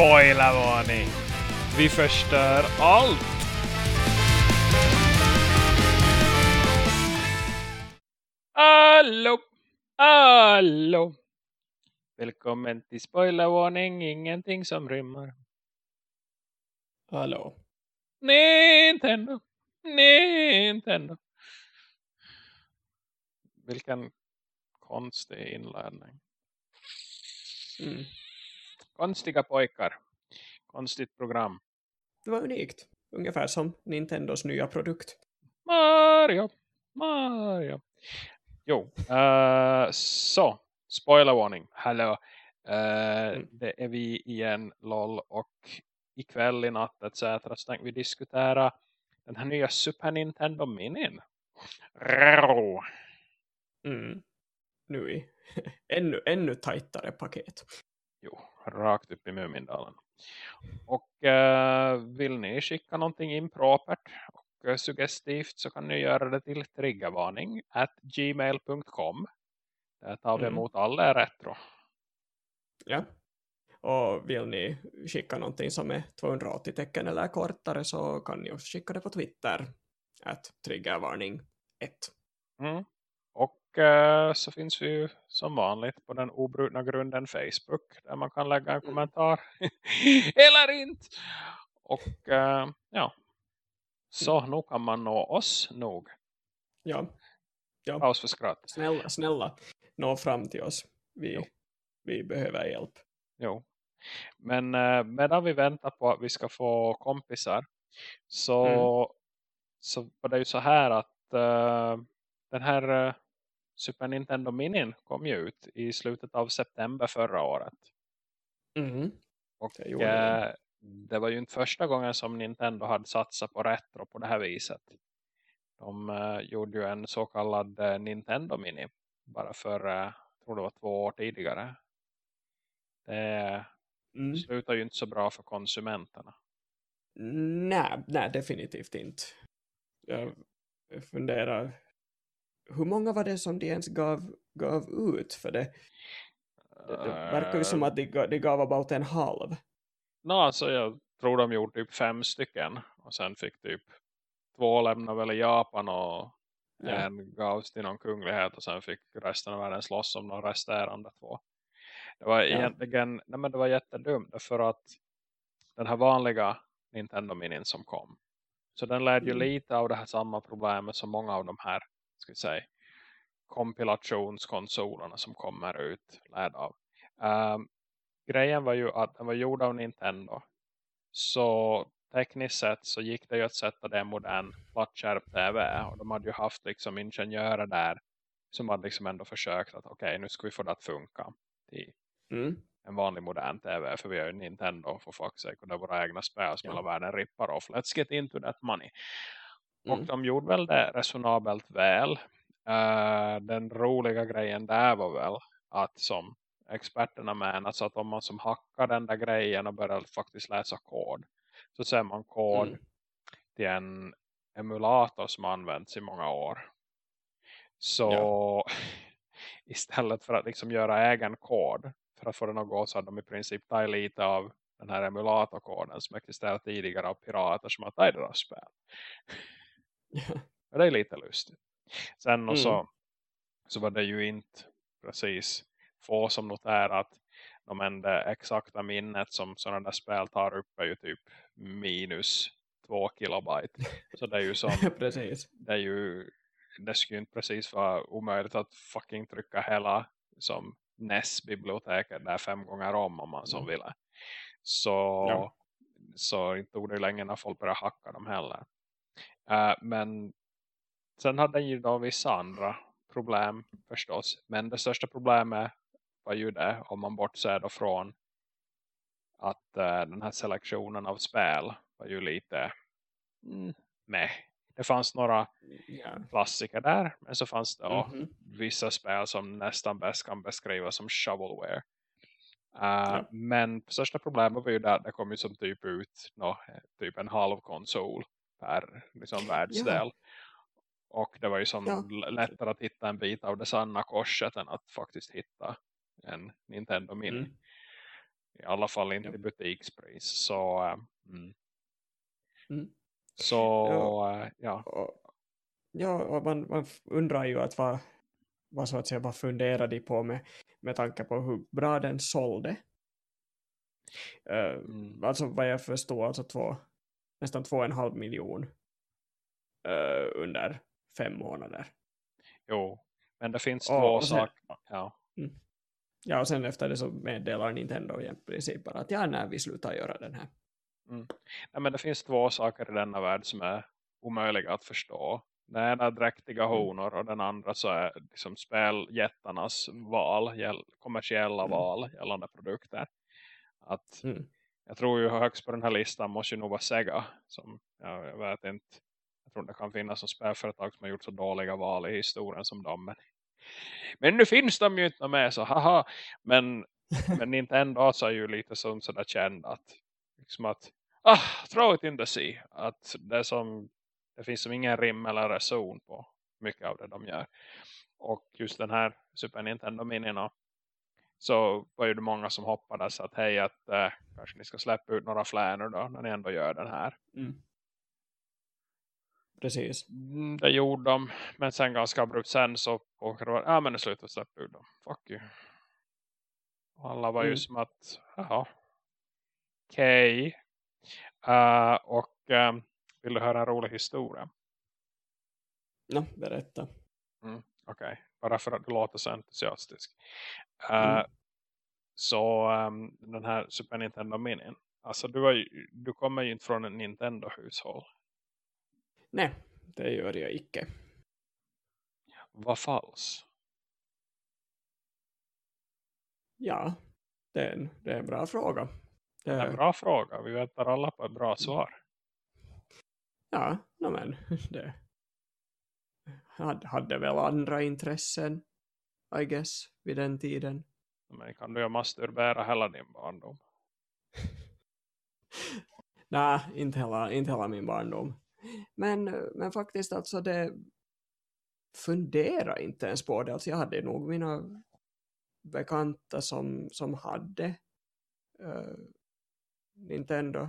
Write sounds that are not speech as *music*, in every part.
Spoilervarning! Vi förstör allt! Hallå! Hallå! Välkommen till spoilervarning, ingenting som rimmar. Hallå. Nintendo! Nintendo! Vilken konstig inlärning. Mm. Konstiga pojkar. Konstigt program. Det var unikt. Ungefär som Nintendos nya produkt. Mario! Mario! Jo, uh, så. Spoilervarning. Hallå. Uh, Mm. Det är vi igen, LOL. Och ikväll i natt etc. så tänkte vi diskutera den här nya Super Nintendo Minin. Rrrr. Mm. Nu i *laughs* ännu, ännu tajtare paket. Jo, rakt upp i Mumindalen. Och eh, vill ni skicka någonting impropert och eh, suggestivt så kan ni göra det till triggervarning at gmail.com. Där tar vi Mm. emot alla retro. Ja. Och vill ni skicka någonting som är 280 tecken eller kortare så kan ni också skicka det på Twitter. Att triggervarning 1. Mm. Och eh, så finns vi ju som vanligt på den obrutna grunden Facebook. Där man kan lägga en kommentar. *laughs* Eller inte. Och eh, ja. Så nu kan man nå oss nog. Ja. Ja. Paus för skratt. Snälla, snälla. Nå fram till oss. Vi, Jo. vi behöver hjälp. Jo. Men eh, medan vi väntar på att vi ska få kompisar så, Mm. så var det ju så här att den här Super Nintendo Minin kom ju ut i slutet av september förra året. Mm. Och Det eh, det var ju inte första gången som Nintendo hade satsat på retro på det här viset. De eh, gjorde ju en så kallad eh, Nintendo Mini bara för, eh, jag tror det var två år tidigare. Det Mm. slutar ju inte så bra för konsumenterna. Nej, nej, definitivt inte. Jag funderar, hur många var det som de ens gav, gav ut? För det, det, det verkar ju som att de, de gav about en halv. No, alltså jag tror de gjorde typ fem stycken. Och sen fick typ två lämna väl i Japan och Ja. en gavs till någon kunglighet. Och sen fick resten av världen slåss om de resterande två. Det var Ja. egentligen, nej men det var jättedumt. För att den här vanliga Nintendo Minin som kom. Så den lärde ju Mm. lite av det här samma problemet som många av de här, ska vi säga, kompilationskonsolerna som kommer ut lärd av. Ehm, grejen var ju att den var gjord av Nintendo. Så tekniskt sett så gick det ju att sätta det modern plattskärp TV. Och de hade ju haft liksom ingenjörer där som hade liksom ändå försökt att okej nu ska vi få det att funka i Mm. en vanlig modern TV. För vi har ju Nintendo för fuck's sake och det är våra egna spel som Ja. hela världen rippar off. Let's get into that money. Och Mm. de gjorde väl det resonabelt väl. Eh, den roliga grejen där var väl att som experterna menar så att om man som hackar den där grejen och börjar faktiskt läsa kod så ser man kod Mm. till en emulator som använts i många år. Så *laughs* istället för att liksom göra egen kod för att få den att gå så har de i princip tagit lite av den här emulatorkoden som existerar tidigare av pirater som har tagit deras spel. Och det är lite lustigt. Sen och så, Mm. så var det ju inte precis få som noterar att de enda exakta minnet som sådana där spel tar upp är ju typ minus två kilobyte. Så det är ju som, *laughs* Precis. det är ju, det skulle ju inte precis vara omöjligt att fucking trycka hela som NES-biblioteket där fem gånger om om man som Mm. ville. Så, Ja. så inte tog det länge när folk började hacka dem heller. Eh, men sen hade den ju då vissa andra problem förstås. Men det största problemet var ju det om man bortser då från att eh, den här selektionen av spel var ju lite mm, med. Det fanns några Ja. klassiker där. Men så fanns det ja, Mhm. vissa spel som nästan bäst kan beskrivas som shovelware. Uh, Ja. Men största problemet var ju där det kom ju som typ ut nå, typ en halv konsol per liksom, världsdel. Och det var ju som Ja. lättare att hitta en bit av det sanna korset än att faktiskt hitta en Nintendo Mini. Mm. I alla fall inte Ja. i butikspris. Så, eh, mm. Mm. så Ja. eh, ja. Ja, och man, man undrar ju att vad, vad så att säga, vad funderar de på med, med tanke på hur bra den sålde. Uh, Mm. Alltså vad jag förstår, alltså två, nästan två och en halv miljon eh, under fem månader. Jo, men det finns Och- två och sen- saker. Ja. Ja, och sen efter det så meddelar Nintendo i princip bara att ja, när vi slutar göra den här. Nej, men det finns två saker i denna värld som är omöjliga att förstå. Den ena är dräktiga Mm. honor och den andra så är liksom speljättarnas val, kommersiella Mm. val gällande produkter. Att Mm jag tror ju högst på den här listan måste ju nog vara Sega. Som, ja, jag vet inte. Jag tror det kan finnas som spelföretag som har gjort så dåliga val i historien som dem. Men, men nu finns de ju inte med så haha. Men, men Nintendo så är ju lite som sådär känd att liksom att ah, throw it in the sea. Att det, som, det finns som ingen rim eller reson på mycket av det de gör. Och just den här Super Nintendo Mini så var ju det många som hoppades att hej att eh, kanske ni ska släppa ut några flänor då när ni ändå gör den här. Mm. Precis. Mm, det gjorde de. Men sen ganska abrupt sen så åker det ja men nu slutar släppa ut dem. Fuck you. Och alla var ju Mm. som att jaha. Okej. Eh, och eh, vill du höra en rolig historia? Ja, berätta. Okej, bara för att du låter så entusiastisk. Eh, Mm. Så ehm, den här Super Nintendo Mini. Alltså du, är, ju- du kommer ju inte från en Nintendo-hushåll. Nej, det gör jag icke. Vad falskt. Ja, det är en, det är en bra fråga. Det, Det är en bra fråga. Vi väntar alla på ett bra svar. Ja, no, men *laughs* det hade, hade väl andra intressen, I guess, vid den tiden. Men kan du ju masturbera hela din barndom? *laughs* Nej, inte hela, inte hela min barndom. Men, men faktiskt alltså det fundera inte ens på det. Alltså jag hade nog mina bekanta som, som hade eh, Nintendo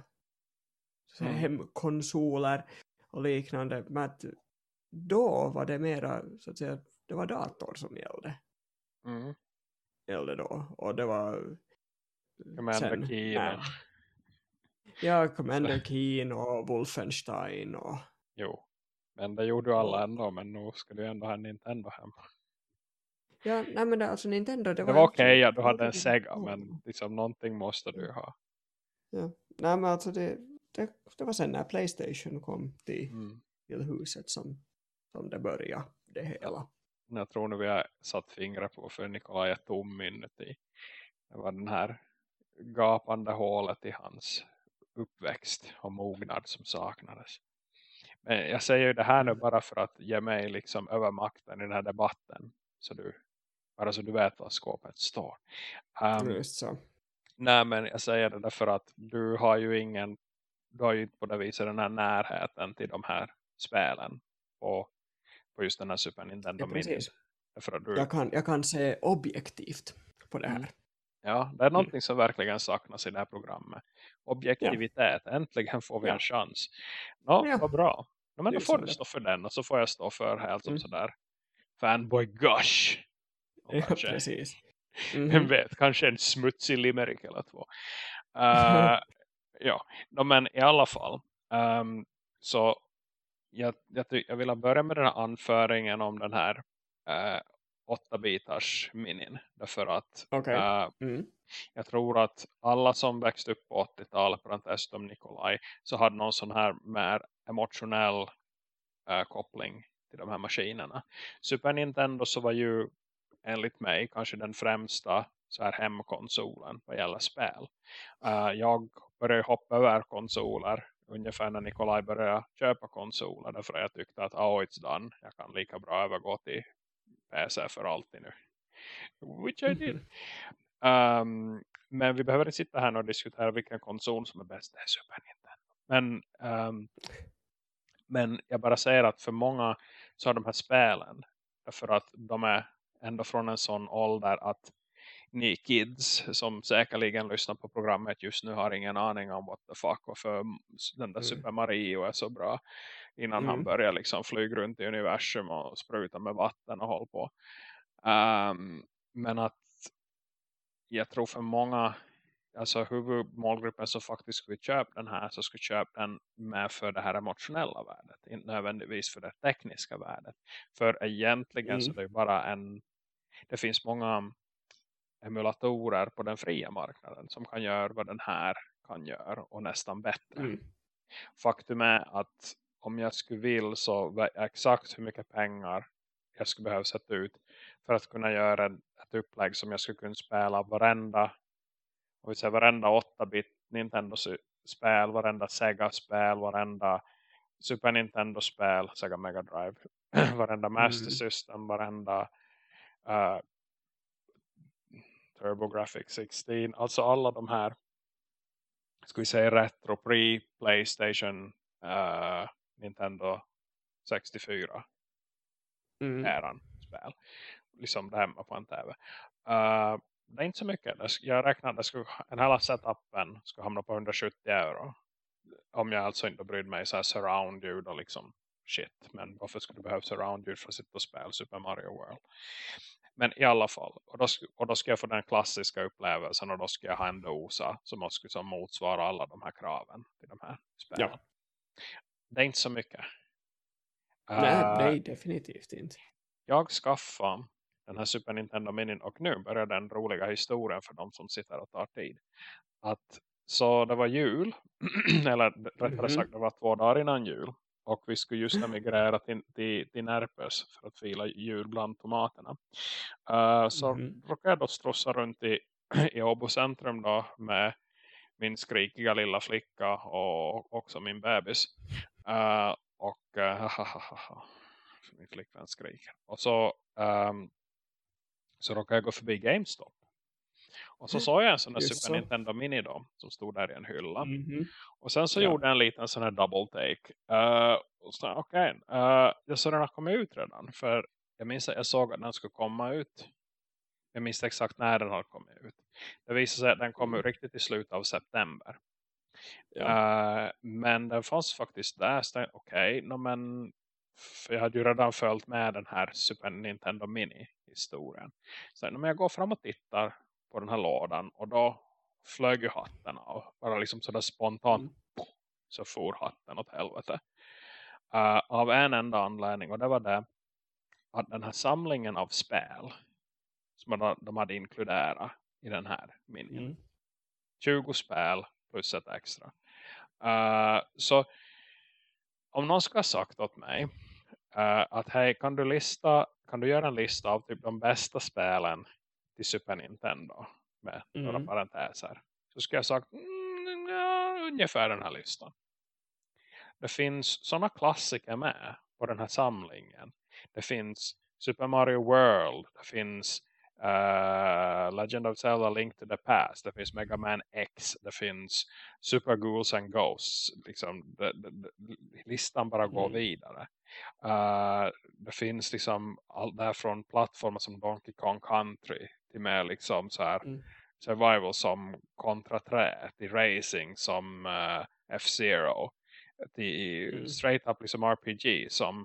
Mm. hemkonsoler och liknande. Men att då var det mera, så att säga, det var dator som gällde. Mm. gällde då. Och det var Commander Keen. nej. Ja, Commander Keen och Wolfenstein och Jo. Men det gjorde ju alla ändå. Men nu ska du ändå ha en Nintendo hemma. ja, nej men det, alltså Nintendo det Det var, var okej att du hade en Sega. ja. Men liksom någonting måste du ha. Ja. Nej men alltså det, det, det var sen när Playstation kom till, Mm. till huset som, som det började det hela. Jag tror nu vi har satt fingrar på för Nikolaj är tom inuti. Det var den här gapande hålet i hans uppväxt och mognad som saknades. Men jag säger ju det här nu bara för att ge mig liksom övermakten i den här debatten. Så du, bara så du vet var skåpet står. Um, Just så. nej men jag säger det därför att du har ju ingen, du har ju inte på det viset den här närheten till de här spelen. Och på just den här Super Nintendo Ja, Mini. du, Jag kan, jag kan se objektivt på det här. Mm. Ja, det är någonting som verkligen saknas i det här programmet. Objektivitet, äntligen får vi Ja. en chans. Nå, Ja. vad bra. Ja, men då får du stå för den och så får jag stå för helt som Mm. sådär fanboy gosh. Ja, kanske, precis. *laughs* Vem Mhm. vet, kanske en smutsig limerick eller två. Uh, *laughs* ja, no, men i alla fall. ehm, så jag, jag, jag vill börja med den här anföringen om den här uh, 8-bitars minin. Därför att Okej. eh, Mm. jag tror att alla som växte upp på 80-talet, parentes om Nikolaj, så hade någon sån här mer emotionell eh, koppling till de här maskinerna. Super Nintendo så var ju enligt mig kanske den främsta så här hemkonsolen vad gäller spel. Eh, jag började hoppa över konsoler ungefär när Nikolaj började köpa konsoler därför jag tyckte att oh it's done, jag kan lika bra övergå till PC för alltid nu. Which I did. Um, *laughs* men vi behöver inte sitta här och diskutera vilken konsol som är bäst. Det är Super Nintendo. Men, um, men jag bara säger att för många så har de här spelen. Därför att de är ändå från en sån ålder att ni kids som säkerligen lyssnar på programmet just nu har ingen aning om what the fuck varför den där mm. Super Mario är så bra innan mm. han börjar liksom flyga runt i universum och spruta med vatten och hålla på. Um, men att jag tror för många alltså huvudmålgruppen som faktiskt skulle köpa den här så skulle köpa den med för det här emotionella värdet. Inte nödvändigtvis för det tekniska värdet. För egentligen mm. så är det bara en det finns många emulatorer på den fria marknaden som kan göra vad den här kan göra och nästan bättre. Mm. Faktum är att om jag skulle vill så exakt hur mycket pengar jag skulle behöva sätta ut för att kunna göra ett upplägg som jag skulle kunna spela varenda och vi säger varenda 8-bit Nintendo-spel, varenda Sega-spel, varenda Super Nintendo-spel, Sega Mega Drive, *clears throat* varenda Master mm. System, varenda uh, TurboGrafx 16, alltså alla de här ska vi säga retro, pre, Playstation, uh, Nintendo 64 mm. äran spel. Liksom det hemma på en tv. Uh, det är inte så mycket. Jag räknar att en hela setupen ska hamna på 170 euro. Om jag alltså inte brydde mig så här surround-ljud och liksom shit. Men varför skulle du behöva surround-ljud för att sitta och spela Super Mario World? Men i alla fall. Och då, och då ska jag få den klassiska upplevelsen och då ska jag ha en dosa som måste som motsvara alla de här kraven till de här spelen. Ja. Det är inte så mycket. Nej, uh, nej definitivt inte. Jag skaffade den här Super Nintendo Mini och nu börjar den roliga historien för de som sitter och tar tid. Att så det var jul, *clears throat* eller rättare mm -hmm. sagt det var två dagar innan jul. Och vi skulle just emigrera till, till, till Närpes för att fila jul bland tomaterna. Uh, så mm råkade jag då strossa runt i, *clears throat* i Åbo centrum då med min skrikiga lilla flicka och också min bebis. Uh, och *laughs* uh, min flickvän skriker. Och så um, så råkade jag gå förbi GameStop. Och så såg jag en sån där Super så. Nintendo Mini då, som stod där i en hylla. Mm -hmm. Och sen så ja. gjorde jag en liten sån här double take. Uh, och så okej, okay, uh, jag såg den kommit ut redan. För jag minns att jag såg att den skulle komma ut. Jag minns exakt när den har kommit ut. Det visade sig att den kom ut riktigt i slutet av september. Ja. Uh, men den fanns faktiskt där. Okej, okay, no, men för jag hade ju redan följt med den här Super Nintendo Mini historien. Sen om jag går fram och tittar på den här lådan och då flög ju hatten av. Bara liksom sådär spontant mm. så for hatten åt helvete. Uh, av en enda anledning och det var det att den här samlingen av spel som de hade inkluderat i den här minien. Mm. 20 spel plus ett extra. Uh, så om någon ska ha sagt åt mig uh, att hej kan du lista kan du göra en lista av typ de bästa spelen till Super Nintendo med mm. några parenteser så ska jag sagt mm, ja, ungefär den här listan. Det finns sådana klassiker med på den här samlingen. Det finns Super Mario World, det finns Uh, Legend of Zelda Link to the Past. Det finns Mega Man X. Det finns Super Ghouls and Ghosts. Liksom, det, det, det, listan bara går mm. vidare. Uh, det finns liksom allt där från plattformar som Donkey Kong Country till med liksom så här mm. survival som Contra 3 till racing som uh, F-Zero till mm. straight up liksom RPG som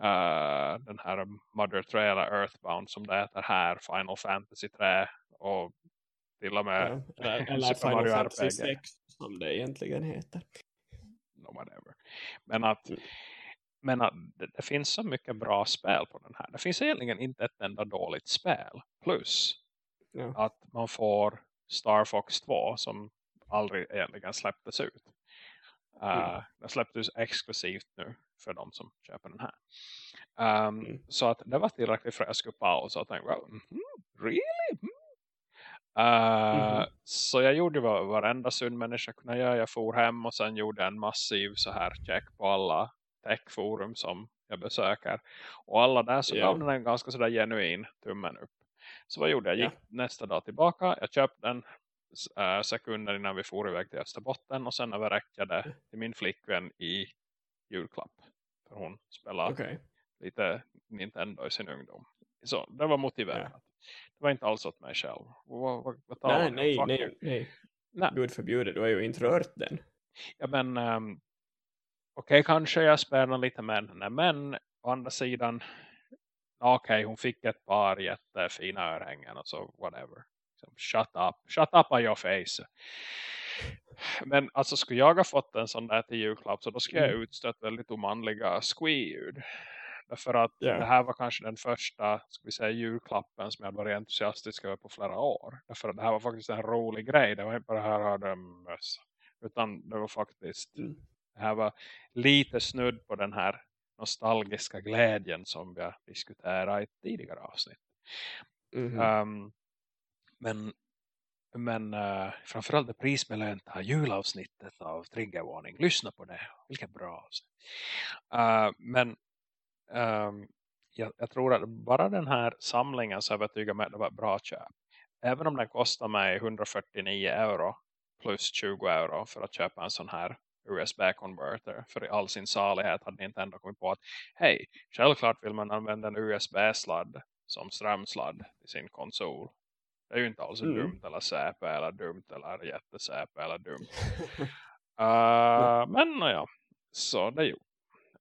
uh, den här Mother 3 eller Earthbound som det heter här, Final Fantasy 3 och till och med ja, *laughs* eller, eller Final Fantasy 6 som det egentligen heter. No, whatever. Men att, mm. Men att det, det, finns så mycket bra spel på den här. Det finns egentligen inte ett enda dåligt spel. Plus ja. att man får Star Fox 2 som aldrig egentligen släpptes ut. Uh, mm. Den släpptes exklusivt nu för de som köper den här. Um, mm. Så att det var tillräckligt för att jag skulle pausa och tänkte, well, mm, really? Mm. Uh, mm. Så jag gjorde vad varenda sund människa kunde göra. Jag for hem och sen gjorde en massiv så här check på alla techforum som jag besöker. Och alla där så yeah. gav den en ganska sådär genuin tummen upp. Så vad gjorde jag? Gick yeah. nästa dag tillbaka. Jag köpte den äh, sekunder innan vi for iväg till Österbotten. Och sen det till min flickvän i julklapp. För hon spelar okay. lite Nintendo i sin ungdom. Så det var motiverat. Yeah. Det var inte alls åt mig själv. Vad, vad, vad Nej, nej, nej, nej. Nej. Gud förbjude, du har ju inte rört den. Ja men um, okej kanske jag spelar lite med henne. Men å andra sidan okej hon fick ett par jättefina örhängen och så whatever. Så, shut up. Shut up on your face. Men alltså skulle jag ha fått en sån där till julklapp så då skulle jag Mm. utstött väldigt omanliga squee-ljud. Därför att Ja. det här var kanske den första ska vi säga, julklappen som jag varit entusiastisk över på flera år. Därför att det här var faktiskt en rolig grej. Det var inte bara här hade en mössa. Utan det var faktiskt Mm. Det här var lite snudd på den här nostalgiska glädjen som vi har diskuterat i ett tidigare avsnitt. Mhm. Um, men men uh, framförallt det prisbelönta julavsnittet av Triggervarning. Lyssna på det. Vilket bra avsnitt. Uh, men um, jag, jag tror att bara den här samlingen så övertygar mig att det var ett bra köp. Även om den kostar mig 149 euro plus 20 euro för att köpa en sån här USB-converter. För i all sin salighet hade Nintendo kommit på att hej, självklart vill man använda en USB-sladd som strömsladd i sin konsol. Det är ju inte alls Mm. dumt eller säpe eller dumt eller jättesäpe eller dumt. *laughs* Uh, men ja, så det gjorde.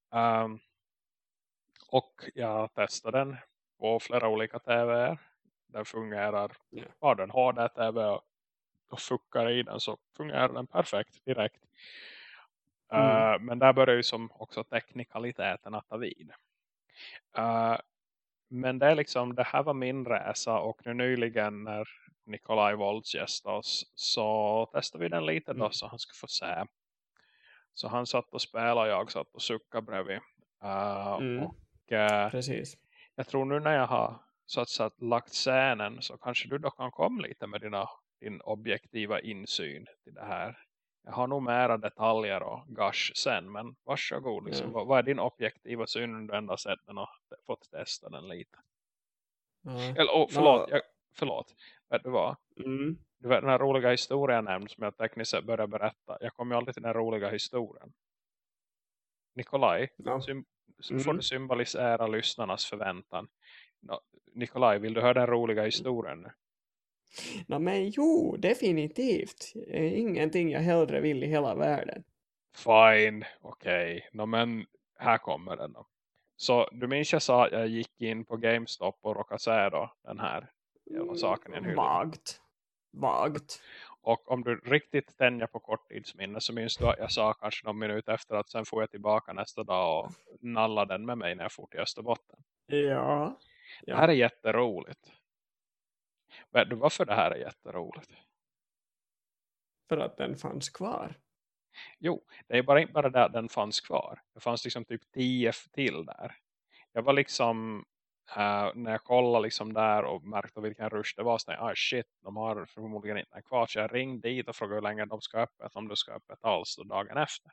Um, och jag testade den på flera olika tv. Den fungerar. Ja. Har den HD-tv och, och fuckar i den så fungerar den perfekt direkt. Uh, Mm. Men där börjar ju som också teknikaliteterna ta vid. Uh, men det är liksom, det här var min resa och nu nyligen när Nikolaj Volts gästade oss så testade vi den lite då Mm. så han skulle få se. Så han satt och spelade och jag satt och suckade bredvid. Uh, Mm. Och eh, Precis. jag tror nu när jag har så att säga lagt scenen så kanske du då kan komma lite med dina, din objektiva insyn till det här. Jag har nog mera detaljer och gush sen men varsågod. Liksom, Ja. vad, vad är din objektiva syn du sett den och fått testa den lite? Ja. Eller, oh, förlåt, jag, förlåt. Vet du vad? Mm. Du vet den här roliga historien nämnd som jag tekniskt sett började berätta. Jag kommer ju alltid till den roliga historien. Nikolaj, Ja. sym- Mm. får du symbolisera lyssnarnas förväntan. Nikolaj, vill du höra den roliga historien nu? Nå, men jo, definitivt. Eh, Ingenting jag hellre vill i hela världen. Fine, okej. Nå men här kommer den då. Så du minns jag sa att jag gick in på GameStop och råkade se då den här jävla saken i en hylla. Vagt. Vagt. Och om du riktigt tänjer på korttidsminne så minns du att jag sa kanske någon minut efter att sen får jag tillbaka nästa dag och nalla den med mig när jag får till Österbotten. Ja. Det här är jätteroligt. Vet du varför det här är jätteroligt? För att den fanns kvar. Jo, det är bara inte bara det att den fanns kvar. Det fanns liksom typ 10 till där. Jag var liksom, eh, när jag kollade liksom där och märkte vilken rush det var, så tänkte jag, ah shit, de har förmodligen inte kvar. Så jag ringde dit och frågade hur länge de ska öppet, om de ska öppet alls dagen efter.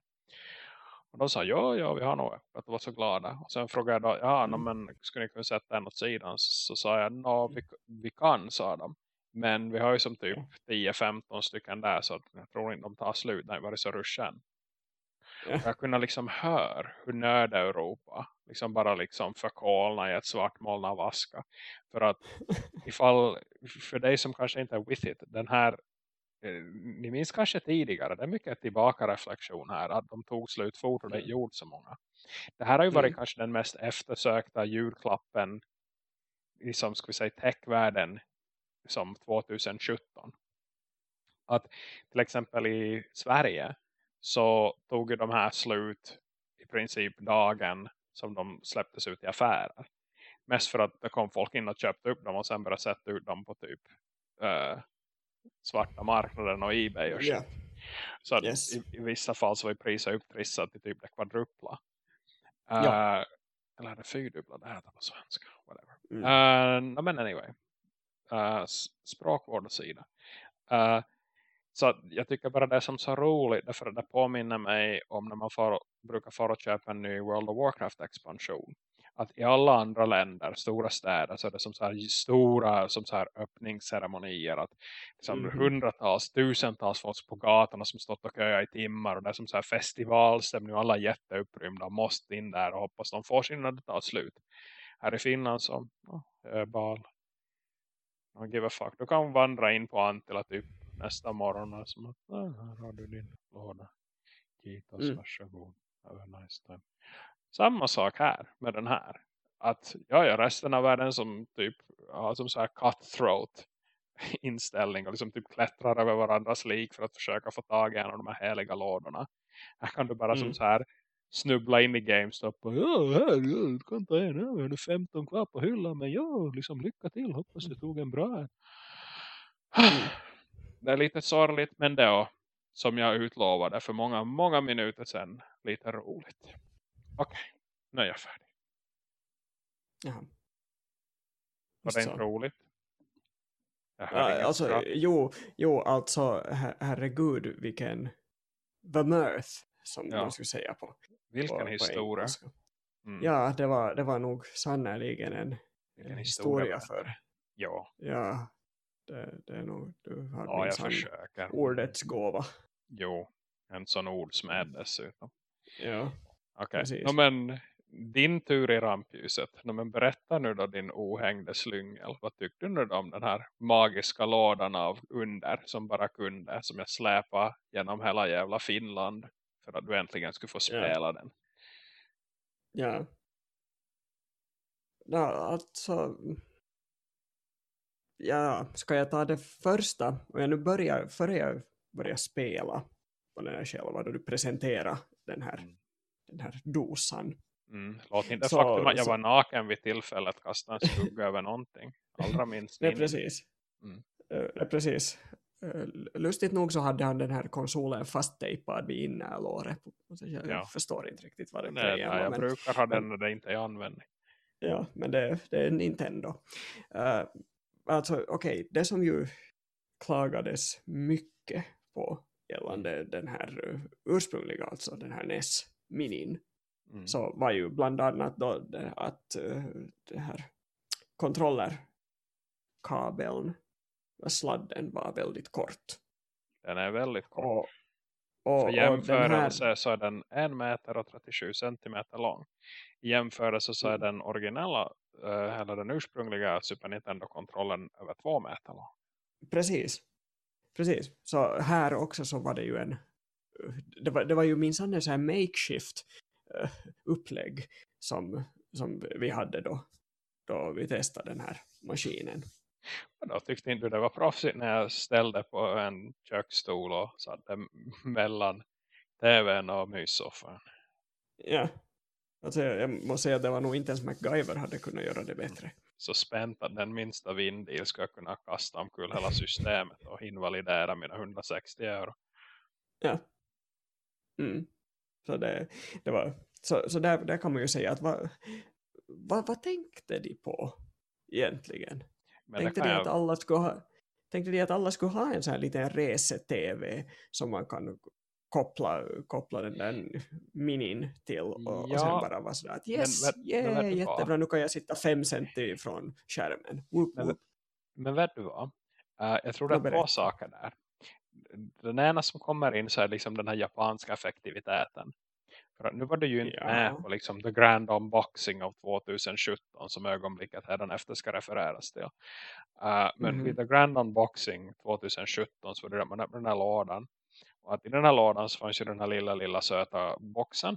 Och de sa, ja, ja, vi har nog öppet. De var så glada. Och sen frågade jag ja, Mm. no, men skulle ni kunna sätta den åt sidan? Så, så sa jag, no, vi, vi kan, sa de. Men vi har ju som typ 10-15 stycken där så jag tror inte de tar slut. Det var det så ruschen. Ja. Jag kunde liksom höra hur nörda Europa liksom bara liksom förkolna i ett svart moln av aska. För att *laughs* ifall, för dig som kanske inte är with it, den här, ni minns kanske tidigare, det är mycket tillbaka-reflektion här, att de tog slut fort och det Mm. gjorde så många. Det här har ju varit Mm. kanske den mest eftersökta julklappen i som ska vi säga techvärlden som 2017. Att till exempel i Sverige så tog ju de här slut i princip dagen som de släpptes ut i affärer. Mest för att det kom folk in och köpte upp dem och sen började sätta ut dem på typ eh, svarta marknaden och Ebay och shit. Ja. Så Yes. i, i vissa fall så var ju priset upptrissat till typ det kvadrupla. Eh, Ja. Eller är det fyrdubbla? Det här på svenska. Whatever. Mm. Uh, no, men anyway. Uh, språkvård och sida. Uh, så jag tycker bara det är som så roligt. Därför att det påminner mig om när man får, brukar få och köpa en ny World of Warcraft expansion. Att i alla andra länder, stora städer, så är det som så här stora som så här öppningsceremonier. Att liksom Mhm. hundratals, tusentals folk på gatorna som stått och köat i timmar. Och det är som så här festivalstämning och alla jätteupprymda och måste in där och hoppas de får sin när det tar slut. Här i Finland så, är bal. don't give a fuck. Du kan vandra in på Antilla typ nästa morgon och som att ah, här har du din låda. Kitos, Mm. varsågod. Have a nice time. Samma sak här med den här. Att jag är resten av världen som typ har som så här cutthroat *laughs* inställning och liksom typ klättrar över varandras lik för att försöka få tag i en av de här heliga lådorna. Här kan du bara Mm. som så här snubbla in i GameStop och ja, här, du kan ta en över, är 15 kvar på hyllan men ja, liksom lycka till, hoppas du tog en bra en. *sighs* Det är lite sorgligt men det är som jag utlovade för många, många minuter sedan lite roligt. Okej, nu är jag färdig. Jaha. Var det inte roligt? Jag hör Ja, alltså, jo, jo, alltså her herregud vilken vermouth som Ja. man skulle säga på, på, Vilken på historia. engelska. Mm. Ja, det var, det var nog sannoliken en eh, historia för. Ja, Ja, det, det är nog, du har ja jag försöker. ordets gåva. Jo, en sån ordsmed dessutom. Ja, Okej, Precis. no, men din tur i rampljuset. No, men berätta nu då din ohängde slyngel. Vad tyckte du nu om den här magiska lådan av under som bara kunde, som jag släpade genom hela jävla Finland för att du äntligen skulle få spela den. ja. Ja, alltså... Ja, ska jag ta det första? Och jag nu börjar, före jag börjar spela på den här själva, då du presenterar den här, Mm. Den här dosan. Mm. Låt inte Så- faktum att jag var naken vid tillfället kasta en skugga över någonting. Allra *laughs* minst Nej, min. precis. Mm. Eh, nej, precis. Eh, Lustigt nog så hade han den här konsolen fasttejpad vid innerlåret. Så Jag, Ja. förstår inte riktigt vad det Nej, grejen nej, var, jag men- brukar ha den när det inte är användning. Ja, men det, det är Nintendo. Uh, alltså, okej, det som ju klagades mycket på gällande den här ursprungliga, alltså den här NES Minin, Mm. så var ju bland annat då det, att uh, det här kontrollerkabeln, sladden var väldigt kort. Den är väldigt kort. Och, För och, och den jämförelse här, så är den 1 meter och 37 centimeter lång. I jämförelse så är Mm. den originella, eh, eller den ursprungliga Super Nintendo-kontrollen över 2 meter lång. Precis. Precis. Så här också så var det ju en det var, det var ju minsann en sån här makeshift uh, upplägg som, som vi hade då, då vi testade den här maskinen. Och då tyckte inte du det var proffsigt när jag ställde på en köksstol och satte mellan tvn och myssoffan. Ja. Alltså jag, jag måste säga att det var nog inte ens MacGyver hade kunnat göra det bättre. Så spänt att den minsta vindil ska kunna kasta omkull hela systemet och invalidera mina 160 euro. Ja. Mm. Så det, det var så, så där, där kan man ju säga att vad, vad, vad tänkte de på egentligen? Men tänkte de kan att jag, alla skulle ha tänkte de att alla skulle ha en sån här liten rese-tv som man kan koppla, koppla den där minin till och, och Ja, sen bara vara sådär att yes, men men yeah, vad? jättebra, nu kan jag sitta fem centi från skärmen. Whoop, Men- whoop. Men vet du vad? Eh, jag tror det är två saker där. Den ena som kommer in så är liksom den här japanska effektiviteten. För nu var det ju inte Ja. med på liksom the grand unboxing av 2017 som ögonblicket efter ska refereras till. Eh, men Mhm. vid the grand unboxing 2017 så var det man öppnade den här lådan. Och att i den här lådan så fanns ju den här lilla, lilla söta boxen.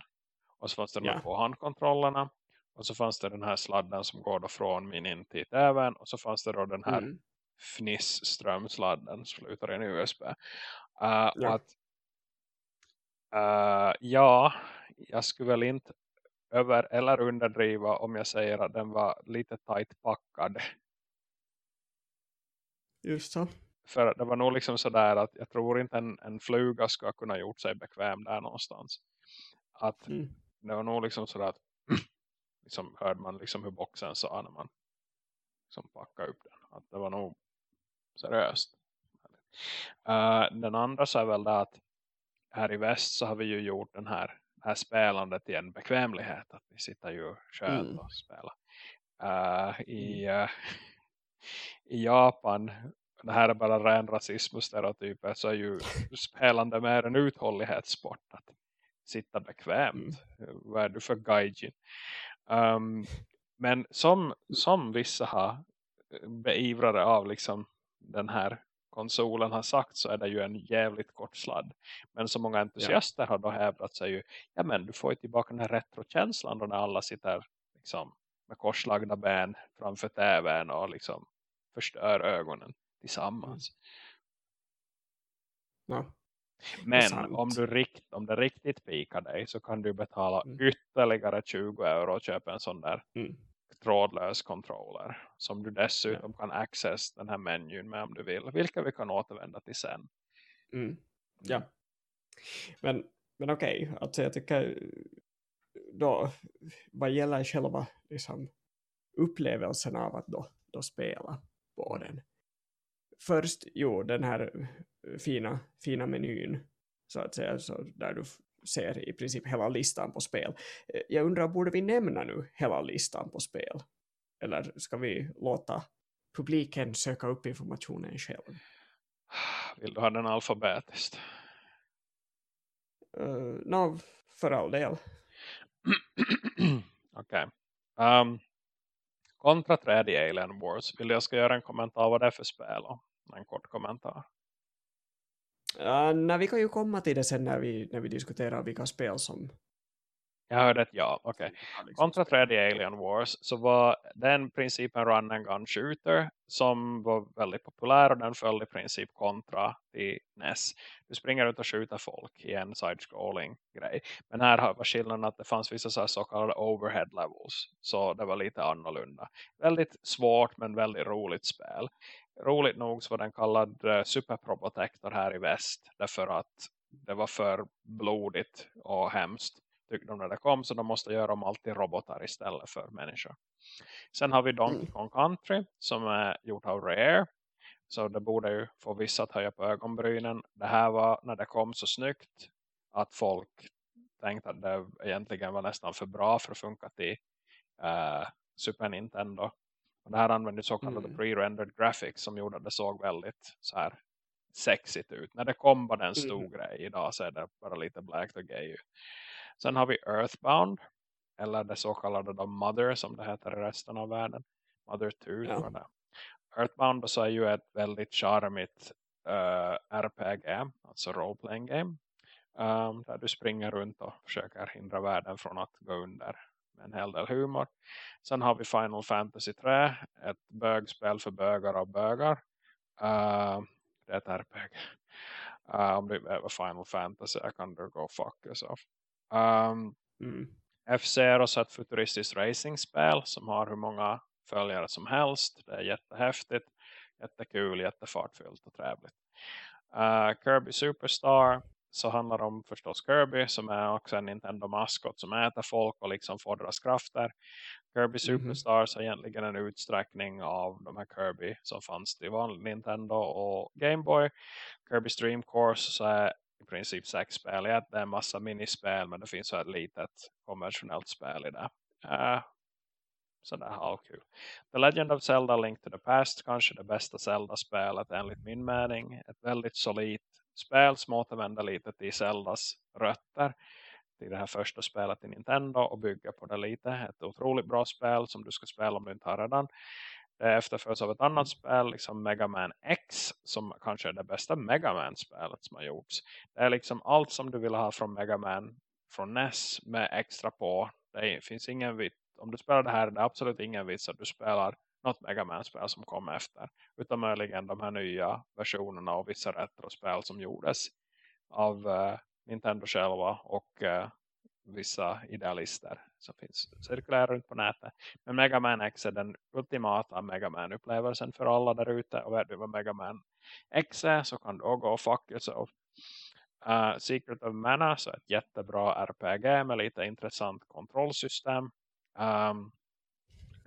Och så fanns det de två handkontrollerna. Och så fanns det den här sladden som går då från min in till tvn. Och så fanns det då den här Mm. Fniss strömsladden som slutar i en USB. Uh, Ja. och att, uh, ja, jag skulle väl inte över eller underdriva om jag säger att den var lite tajt packad. Just så. För det var nog liksom sådär att jag tror inte en, en fluga ska kunna gjort sig bekväm där någonstans. Att Mm. det var nog liksom sådär att *clears throat* liksom hörde man liksom hur boxen sa när man liksom packade upp den. Att det var nog seriöst. Uh, den andra så är väl det att här i väst så har vi ju gjort den här, här spelandet i en bekvämlighet. Att vi sitter ju skönt Mm. och spelar. Uh, i, uh, I Japan, det här är bara ren rasism och stereotyper, så är ju spelande mer en uthållighetssport. Att sitta bekvämt. Vad är du för gaijin? Um, men som, som vissa har beivrare av liksom den här konsolen har sagt så är det ju en jävligt kort sladd. Men så många entusiaster ja. har då hävdat sig ju, ja men du får ju tillbaka den här retrokänslan då när alla sitter liksom med korslagda ben framför tvn och liksom förstör ögonen tillsammans. Ja. Men om, du rikt, om det riktigt pikar dig så kan du betala mm. ytterligare 20 euro och köpa en sån där mm. Trådlös controller. Som du dessutom ja. kan access den här menyn med om du vill. Vilka vi kan återvända till sen. Mm. Ja. Men, men okej, okay. alltså jag tycker då vad gäller själva liksom, upplevelsen av att då, då spela på den. Först, jo, den här fina, fina menyn så att säga, så där du ser i princip hela listan på spel. Eh, jag undrar, borde vi nämna nu hela listan på spel? Eller ska vi låta publiken söka upp informationen själv? Vill du ha den alfabetiskt? Uh, no, för all del. *clears throat* Okej. Okay. Um, kontra tredje Alien Wars. Vill jag ska göra en kommentar vad det är för spel? En kort kommentar. Uh, nej, vi kan ju komma till det sen när vi, när vi diskuterar vilka spel som... Jag hörde ett ja, okej. Okay. Liksom Kontra tredje Alien Wars så var den principen run and gun shooter som var väldigt populär och den följde i princip kontra till NES. Du springer ut och skjuter folk i en side-scrolling grej. Men här var skillnaden att det fanns vissa så, så kallade overhead levels. Så det var lite annorlunda. Väldigt svårt men väldigt roligt spel roligt nog så var den kallad uh, Super Probotector här i väst. Därför att det var för blodigt och hemskt tyckte de när det kom. Så de måste göra om alltid robotar istället för människor. Sen har vi Donkey mm. Kong Country som är gjort av Rare. Så det borde ju få vissa att höja på ögonbrynen. Det här var när det kom så snyggt att folk tänkte att det egentligen var nästan för bra för att funka till uh, Super Nintendo. Och det här använde så kallade mm. pre-rendered graphics som gjorde att det såg väldigt så här sexigt ut. När det kom var det en stor mm. grej. Idag så är det bara lite black och gay. Sen har vi Earthbound. Eller det så kallade då Mother som det heter i resten av världen. Mother 2 ja. det. Earthbound så är ju ett väldigt charmigt uh, eh, RPG. Alltså role-playing game. Um, där du springer runt och försöker hindra världen från att gå under med en hel del humor. Sen har vi Final Fantasy 3, ett bögspel för bögar och bögar. Uh, det är ett RPG. Uh, om du behöver Final Fantasy, kan du go fuck yourself. Um, mm. F-Zero är ett futuristiskt racingspel som har hur många följare som helst. Det är jättehäftigt, jättekul, jättefartfyllt och trevligt. Uh, Kirby Superstar så handlar det om förstås Kirby som är också en Nintendo-maskot som äter folk och liksom får deras krafter. Kirby mhm. Superstars mm är egentligen en utsträckning av de här Kirby som fanns till vanlig Nintendo och Game Boy. Kirby Dream Course så är i princip sex spel i ett. Det är en massa minispel men det finns så ett litet konventionellt spel i det. Uh, sådär halvkul. The Legend of Zelda Link to the Past kanske det bästa Zelda-spelet enligt min mening. Ett väldigt solidt spel som återvänder lite till Zeldas rötter till det här första spelet i Nintendo och bygger på det lite. Ett otroligt bra spel som du ska spela om du inte har redan. Det efterföljs av ett annat spel, liksom Mega Man X, som kanske är det bästa Mega Man-spelet som har gjorts. Det är liksom allt som du vill ha från Mega Man från NES med extra på. Det finns ingen vitt. Om du spelar det här det är absolut ingen vits att du spelar något Mega Man-spel som kom efter. Utan möjligen de här nya versionerna av vissa retrospel som gjordes av uh, Nintendo själva och uh, vissa idealister som finns cirkulära runt på nätet. Men Mega Man X är den ultimata Mega Man-upplevelsen för alla där ute. Och vet du vad Mega Man X är så kan du gå och fuck yourself. Uh, Secret of Mana så ett jättebra RPG med lite intressant kontrollsystem. Um,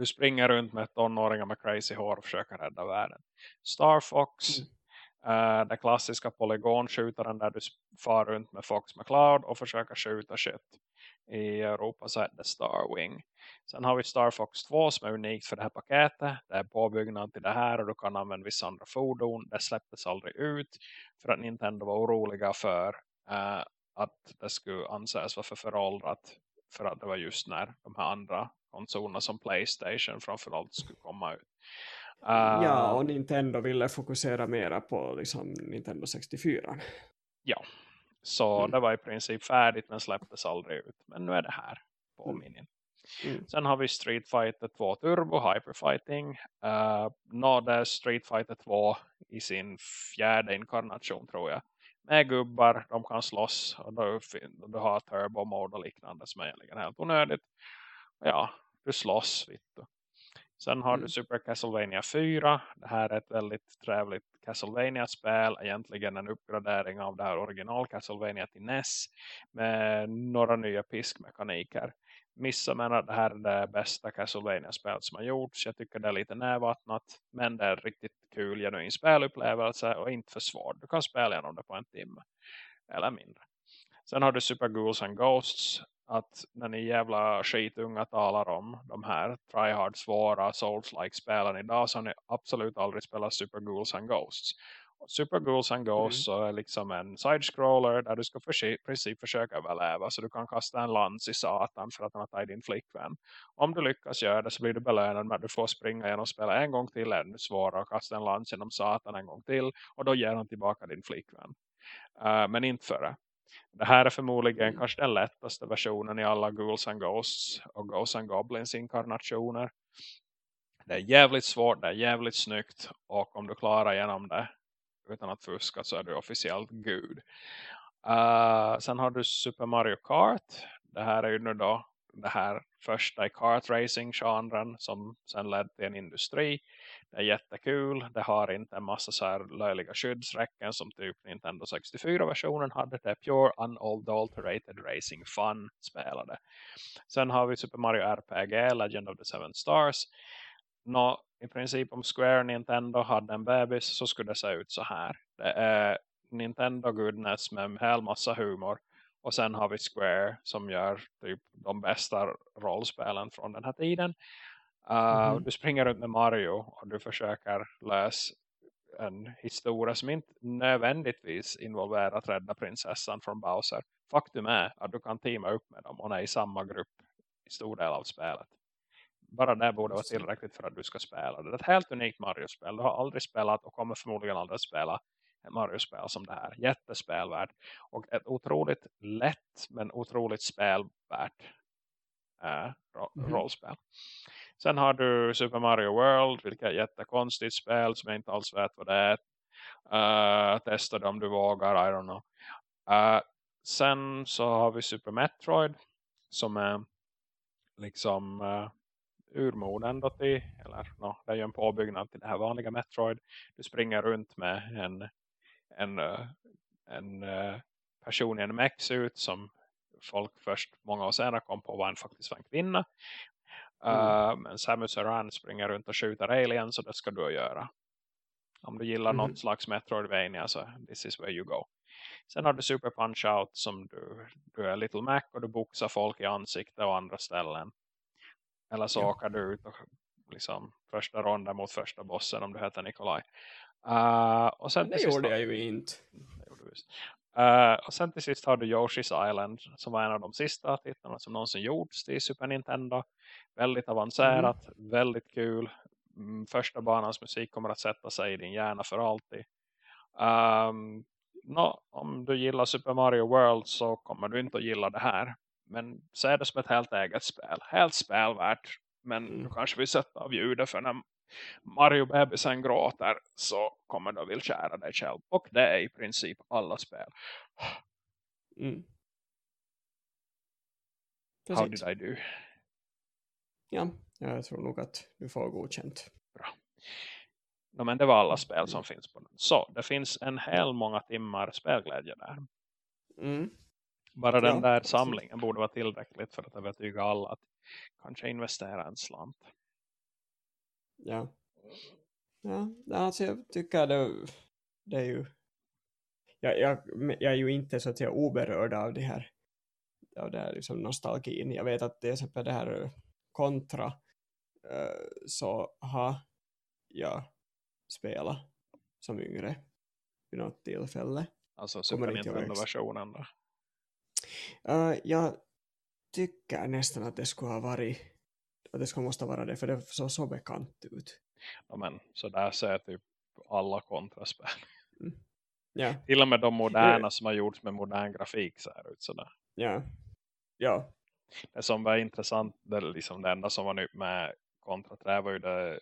du springer runt med tonåringar med crazy hår och försöker rädda världen. Star Fox, mm. uh, den klassiska polygonskjutaren där du far runt med Fox McCloud och försöker skjuta shit. I Europa så är det Star Wing. Sen har vi Star Fox 2 som är unikt för det här paketet. Det är påbyggnad till det här och du kan använda vissa andra fordon. Det släpptes aldrig ut för att Nintendo var oroliga för uh, att det skulle anses vara för föråldrat för att det var just när de här andra konsolerna som Playstation framförallt skulle komma ut. Uh, ja, och Nintendo ville fokusera mera på liksom Nintendo 64. Ja, så mm. det var i princip färdigt men släpptes aldrig ut. Men nu är det här på mm. minin. Mm. Sen har vi Street Fighter 2 Turbo Hyperfighting. Uh, det är Street Fighter 2 i sin fjärde inkarnation tror jag. Med gubbar, de kan slåss och du, du har turbo mode och liknande som är egentligen helt onödigt. Ja, du slåss, vet du. Sen har mm. du Super Castlevania 4. Det här är ett väldigt trevligt Castlevania-spel. Egentligen en uppgradering av det här original Castlevania till NES. Med några nya piskmekaniker. Missa menar det här är det bästa Castlevania-spelet som har gjorts. Jag tycker det är lite nävattnat. Men det är riktigt kul genuin spelupplevelse och inte för svårt. Du kan spela igenom det på en timme. Eller mindre. Sen har du Super Ghouls and Ghosts att när ni jävla skitunga talar om de här tryhard svåra souls-like spelen idag så har ni absolut aldrig spelat Super Ghouls and Ghosts. Super Ghouls and Ghosts mm. är liksom en side-scroller där du ska för princip försöka överleva så du kan kasta en lans i satan för att han har tagit din flickvän. Om du lyckas göra det så blir du belönad med att du får springa igenom och spela en gång till ännu svårare och kasta en lans genom satan en gång till och då ger han tillbaka din flickvän. Uh, men inte före. Det här är förmodligen mm. kanske den lättaste versionen i alla Ghouls and Ghosts och Ghosts and Goblins inkarnationer. Det är jävligt svårt, det är jävligt snyggt och om du klarar igenom det utan att fuska så är du officiellt gud. Uh, sen har du Super Mario Kart. Det här är ju nu då det här första i kart racing genren som sen ledde till en industri. Det är jättekul. Det har inte en massa så här löjliga skyddsräcken som typ Nintendo 64-versionen hade. Det är pure unadulterated racing fun spelade. Sen har vi Super Mario RPG, Legend of the Seven Stars. Nå, I princip om Square Nintendo hade en bebis så skulle det se ut så här. Det är Nintendo goodness med en hel massa humor. Och sen har vi Square som gör typ de bästa rollspelen från den här tiden. Uh, mm. Du springer runt med Mario och du försöker lösa en historia som inte nödvändigtvis involverar att rädda prinsessan från Bowser. Faktum är att du kan teama upp med dem och är i samma grupp i stor del av spelet. Bara det borde vara tillräckligt för att du ska spela. Det är ett helt unikt Mario-spel. Du har aldrig spelat och kommer förmodligen aldrig att spela ett Mario-spel som det här. Jättespelvärd. Och ett otroligt lätt men otroligt spelvärt äh, mm. Sen har du Super Mario World, vilket är ett jättekonstigt spel som jag inte alls vet vad det är. Uh, testa det om du vågar, I don't know. Uh, sen så har vi Super Metroid som är liksom uh, urmoden då till, eller no, det är ju en påbyggnad till det här vanliga Metroid. Du springer runt med en, en, uh, en uh, person i en mech-ut som folk först många år senare kom på var en faktiskt var en kvinna. Mm. Uh, men Samus Aran springer runt och skjuter aliens så det ska du göra. Om du gillar mm. något slags Metroidvania så this is where you go. Sen har du Super Punch Out som du, du är Little Mac och du boxar folk i ansikte och andra ställen. Eller så ja. åker du ut och liksom första ronden mot första bossen om du heter Nikolaj. Uh, och sen det gjorde jag ju inte. Uh, och sen till sist har du Yoshi's Island som var en av de sista titlarna som någonsin gjorts till Super Nintendo. Väldigt avancerat, mm. väldigt kul. Mm, första banans musik kommer att sätta sig i din hjärna för alltid. Um, ehm, no, om du gillar Super Mario World så kommer du inte att gilla det här. Men se det som ett helt eget spel. Helt spelvärt. Men mm. du kanske vill sätta av ljudet för när Mario bebisen gråter så kommer du vilja kära dig själv. Och det är i princip alla spel. Mm. How did I do? Ja, jag tror nog att du får godkänt. Bra. No, men det var alla spel som finns på den. Så, det finns en hel många timmar spelglädje där. Mm. Bara den ja, där samlingen borde vara tillräckligt för att övertyga alla att kanske investera en slant. Ja. Ja, alltså jag tycker det, det är ju jag, jag, jag är ju inte så att säga oberörd av det här av det här liksom nostalgin. Jag vet att till exempel det här kontra så har jag spelat som yngre vid något tillfälle. Alltså Super Nintendo-versionen då? Uh, jag tycker nästan att det skulle ha varit att det skulle måste vara det för det såg så bekant ut. Ja, men, så där ser typ alla kontraspel. Mm. Ja. Till och med de moderna som har gjorts med modern grafik ser ut sådär. Ja. Ja. Det som var intressant, det, liksom det enda som var nytt med Contra 3 var ju det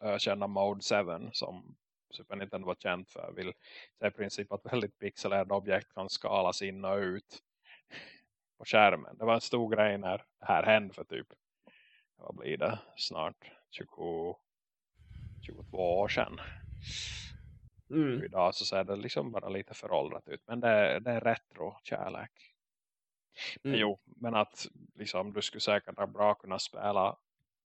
ökända Mode 7 som Super Nintendo var känt för. Vill säga i princip att väldigt pixelerade objekt kan skalas in och ut *laughs* på skärmen. Det var en stor grej när det här hände för typ, vad blir det, snart 20, 22 år sedan. Mm. Idag så ser det liksom bara lite föråldrat ut. Men det, det är retro-kärlek. Mm. Jo, men att liksom, du skulle säkert bra kunna spela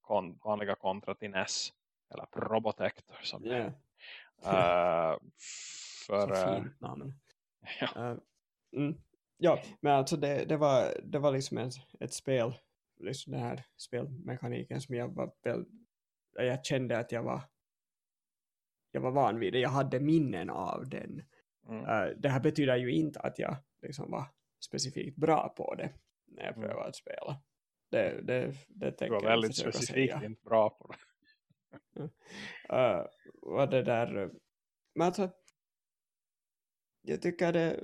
kon vanliga kontra till NES. Eller Probotector som det Ja. Uh, *laughs* för, Så uh, fint namn. *laughs* ja. Eh, mm. Ja, men alltså det, det, var, det var liksom ett, ett spel, liksom den här spelmekaniken som jag var väl, jag kände att jag var jag var van vid det, jag hade minnen av den. mm, Eh, det här betyder ju inte att jag liksom var specifikt bra på det när jag Mm. prövade att spela. Det, det, det tänker var jag väldigt försöka specifikt säga. inte bra på det. Uh, *laughs* och det där men alltså jag tycker det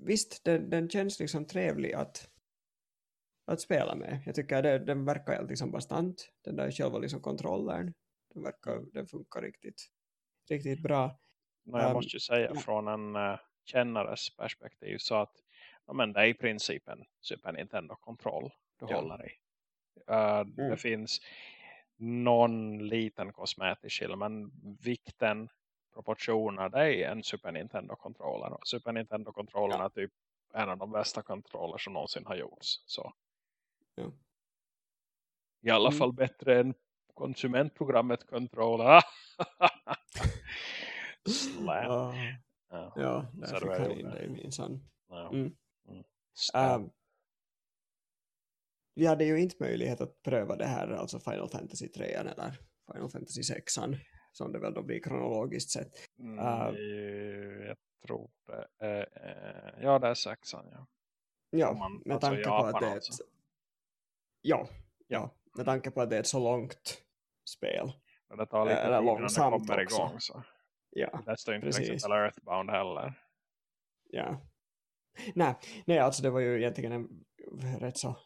visst den, den känns liksom trevlig att att spela med. Jag tycker det, den verkar liksom bastant. Den där själva liksom kontrollern. Den verkar, den funkar riktigt riktigt bra. Men jag Um, måste ju säga från en uh, kännares perspektiv så att ja, men det är i princip en Super Nintendo-kontroll du Ja. håller i. Uh, Det Mm. finns någon liten kosmetisk skillnad men vikten, proportioner det är en Super Nintendo-kontroller. Super Nintendo-kontrollen Ja. är typ en av de bästa kontroller som någonsin har gjorts. Så. Ja. I alla Mm. fall bättre än konsumentprogrammet controller. *laughs* Slam. Ja. ja, Så där det fick var han ju in det. det i min sann. Ja. Mm. Mm. Um, vi hade ju inte möjlighet att pröva det här, alltså Final Fantasy 3 eller Final Fantasy 6 som det väl då blir kronologiskt sett. Mm, uh, jag tror det. eh, ja, det är sexan. Ja. Ja, man- med alltså tanke på att det är ett, alltså. ja, ja, med tanke på att det är ett så långt spel. Men det tar lite Eller tid innan det långsamt kommer igång. Så. Ja, Det står inte till precis. exempel Earthbound heller. ja. Nej, nej, alltså det var ju egentligen en rätt så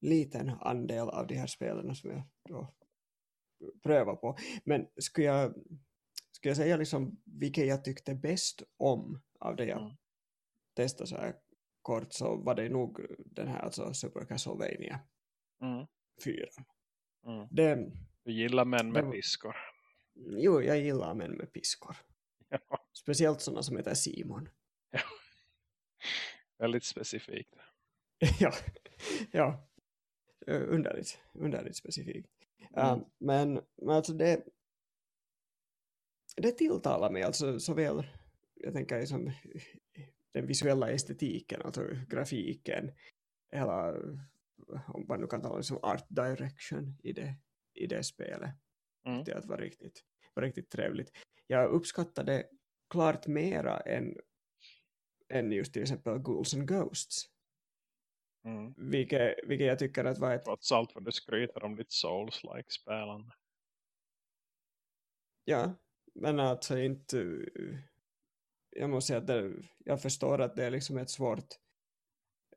liten andel av de här spelen som jag då prövar på. Men skulle jag, skulle jag säga liksom vilket jag tyckte bäst om av det jag Mm. testade så här kort så var det nog den här alltså Super Castlevania Mm. 4. Mm. Det, Du gillar män Det med var- piskor. jo, jag gillar män med piskor. Ja. *laughs* Speciellt sådana som heter Simon. Väldigt specifikt. *laughs* ja, ja. Eh, Underligt, underligt specifikt. Mm. Uh, men, men alltså det det tilltalar mig alltså såväl jag tänker liksom den visuella estetiken, alltså grafiken hela, om man nu kan tala som art direction i det, i det spelet. Mm. Det att vara riktigt, var riktigt trevligt. Jag uppskattade klart mera än, än just till exempel Ghouls and Ghosts. Mm. Vilket, vilket jag tycker att var ett Trots allt vad du skryter om ditt Souls-like spelande. Ja, men alltså inte... Jag måste säga att det, jag förstår att det är liksom ett svårt,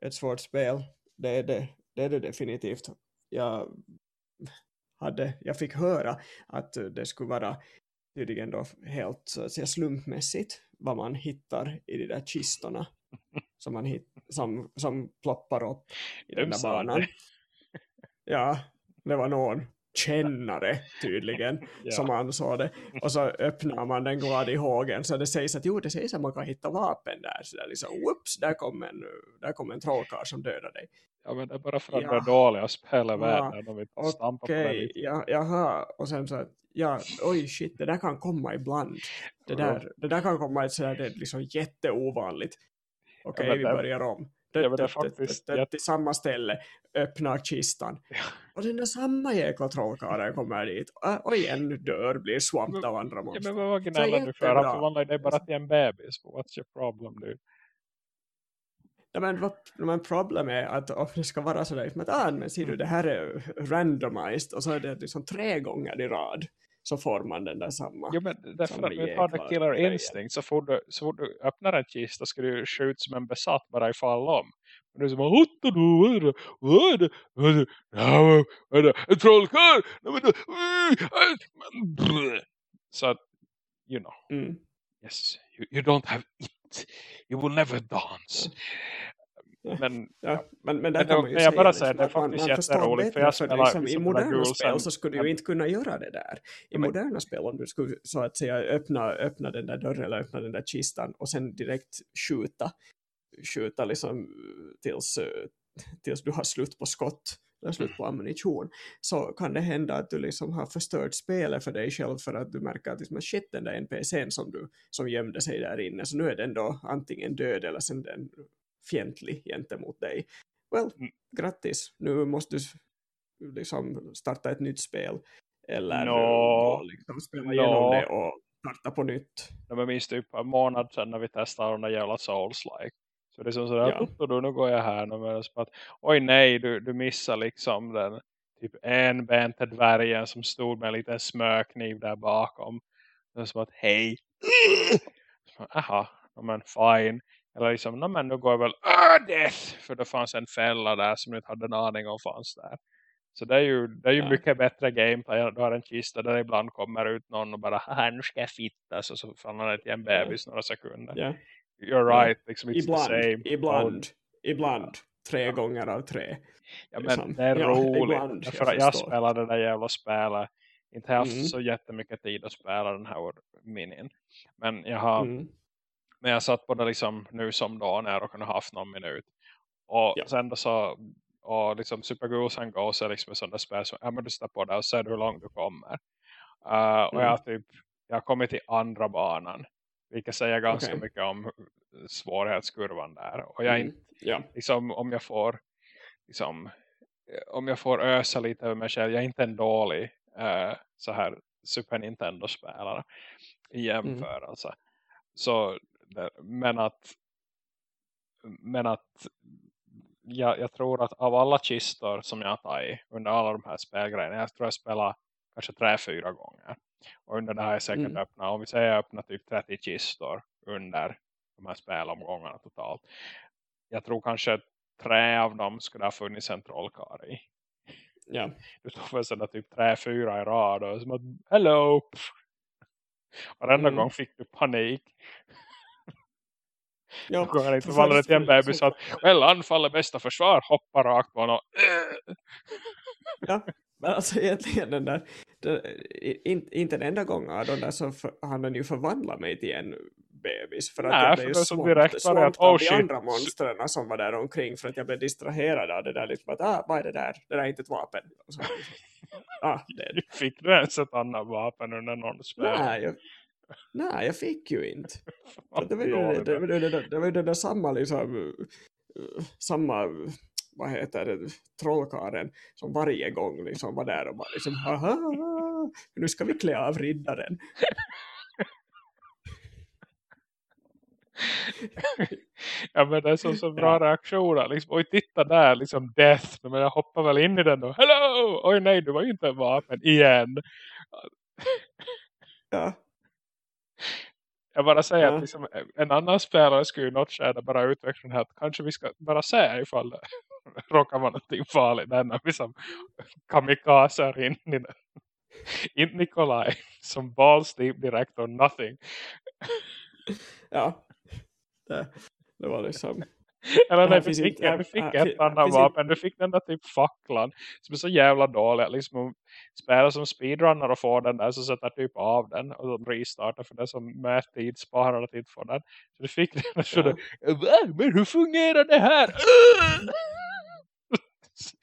ett svårt spel. Det är det, det är det definitivt. Jag, hade, jag fick höra att det skulle vara tydligen då helt så att säga, slumpmässigt vad man hittar i de där kistorna *laughs* som, man hit, som, som ploppar upp i den där banan. Ja, det var någon kännare tydligen Ja. som ansåg det. Och så öppnar man den glad i hågen så det sägs att jo, det sägs att man kan hitta vapen där. Så där liksom, whoops, där kom en, där kom en trollkarl som dödade dig. ja, men det är bara för att Ja. du är dålig att spela Ja. världen. De vill stampa på lite. ja, jaha. Och sen så att, ja, oj shit, det där kan komma ibland. Det där, det där kan komma ett sådär, det är liksom jätteovanligt. Okej, men vi det- börjar om. Ja, det jätte- Till samma ställe, öppnar kistan. Och den där samma jäkla trollkarlen kommer dit. Och igen dör, blir swamped av andra Ja, monster. men vad gnäller du för? Han förvandlar dig bara till en bebis. What's your problem, dude? Ja, men, vad, men problem är att om det ska vara sådär, att ah, men ser du, det här är randomized och så är det liksom tre gånger i rad. så får man den där samma. Jo men därför att du har the killer instinct så får du, så får du öppna en kista ska du skjuta som en besatt bara ifall om. Är som är det? Är det? En trollkarl? Så att you know. Mm. yes you, you don't have it. You will never dance. Men, ja, men, men där kan man ju jag bara säger det är faktiskt jätteroligt för jag spelar liksom, i moderna spel så skulle du ju inte kunna göra det där. I men, moderna spel om du skulle så att säga öppna, öppna den där dörren eller öppna den där kistan och sen direkt skjuta skjuta liksom tills, tills du har slut på skott eller slut på ammunition så kan det hända att du liksom har förstört spelet för dig själv för att du märker att liksom, shit den där NPCn som, du, som gömde sig där inne så nu är den då antingen död eller sen den fientlig gentemot dig. Well, mm. grattis. Nu måste du liksom starta ett nytt spel. Eller no. liksom spela no. igenom det och starta på nytt. Jag minns typ en månad sedan när vi testade de där jävla Souls-like. Så det är som sådär, ja. då, nu går jag här. Men att, Oj nej, du, du missar liksom den typ enbente dvärgen som stod med en liten smörkniv där bakom. Är som att, hej. Jaha, men fine. Eller liksom, no, men nu går jag väl uh, death! För det fanns en fälla där som jag inte hade en aning om fanns där. Så det är ju, det är ju ja. mycket bättre gameplay. Du har en kista där ibland kommer ut någon och bara, här nu ska jag fittas. Och så faller det till en bebis några sekunder. Ja. You're right, liksom it's ibland, the same. Ibland, ibland. Tre ja. gånger av tre. Ja, men liksom. det är roligt. Ibland, för jag, jag spelade det där jävla spelet. Inte haft mm. så jättemycket tid att spela den här minin. Men jag har mm men jag satt på det liksom nu som då när jag kunde haft någon minut. Och ja. sen då så och liksom Super Goose and Goes är liksom en sån där spel som ja, men du står på det och ser hur långt du kommer. Uh, och mm. jag, typ, jag har kommit till andra banan. Vilket säger ganska okay. mycket om svårighetskurvan där. Och jag mm. inte, ja. liksom, om jag får liksom, om jag får ösa lite över mig själv. Jag är inte en dålig uh, så här Super Nintendo-spelare i mm. jämförelse. Mm. Så men att men att jag, jag, tror att av alla kistor som jag har tagit under alla de här spelgrejerna, jag tror jag spelar kanske tre, fyra gånger. Och under det här är säkert mm. öppna, om vi säger jag öppnar typ 30 kistor under de här spelomgångarna totalt. Jag tror kanske tre av dem skulle ha funnits en trollkar i. Ja. Du tog för sådär typ tre, fyra i rad och som att, hello! Varenda mm. gång fick du panik. Ja, då går inte faller till en bebis så att well, anfall är bästa försvar, hoppa rakt på honom. Ja, men alltså egentligen den där, den, in, inte den enda gången av de där så för, han den ju förvandlat mig till en bebis för att Nej, jag blev svårt, direkt svårt att, oh, de andra monstren som var där omkring för att jag blev distraherad av det där liksom att, ah, vad är det där? Det där är inte ett vapen. Så, *laughs* ah, det. Fick du ens ett annat vapen under någon spel? Nej, jag, Nej, jag fick ju inte. *laughs* det var ju det, det, det, det, det, var det där samma liksom, samma vad heter det, trollkaren som varje gång liksom var där och bara liksom, haha, nu ska vi klä av riddaren. *laughs* ja men det är så, så bra reaktioner liksom, oj titta där liksom death, men jag hoppar väl in i den då, hello, oj nej du var ju inte en vapen igen. Ja. Jag bara säger ja. att liksom, en annan spelare skulle ju något skärda bara utveckla den här. Kanske vi ska bara se ifall det *laughs* råkar vara någonting farligt. Där när vi som kamikazer in i den. Inte Nikolaj som balls deep direkt or nothing. Ja. Det, det var liksom eller nej, du fick, du fick ett annat vapen. Du fick den där typ facklan som är så jävla dålig. Liksom spelar som speedrunner och får den där så sätter typ av den och de restartar för det som med tid sparar tid för den. Så du fick den så ja. du, men hur fungerar det här? *laughs*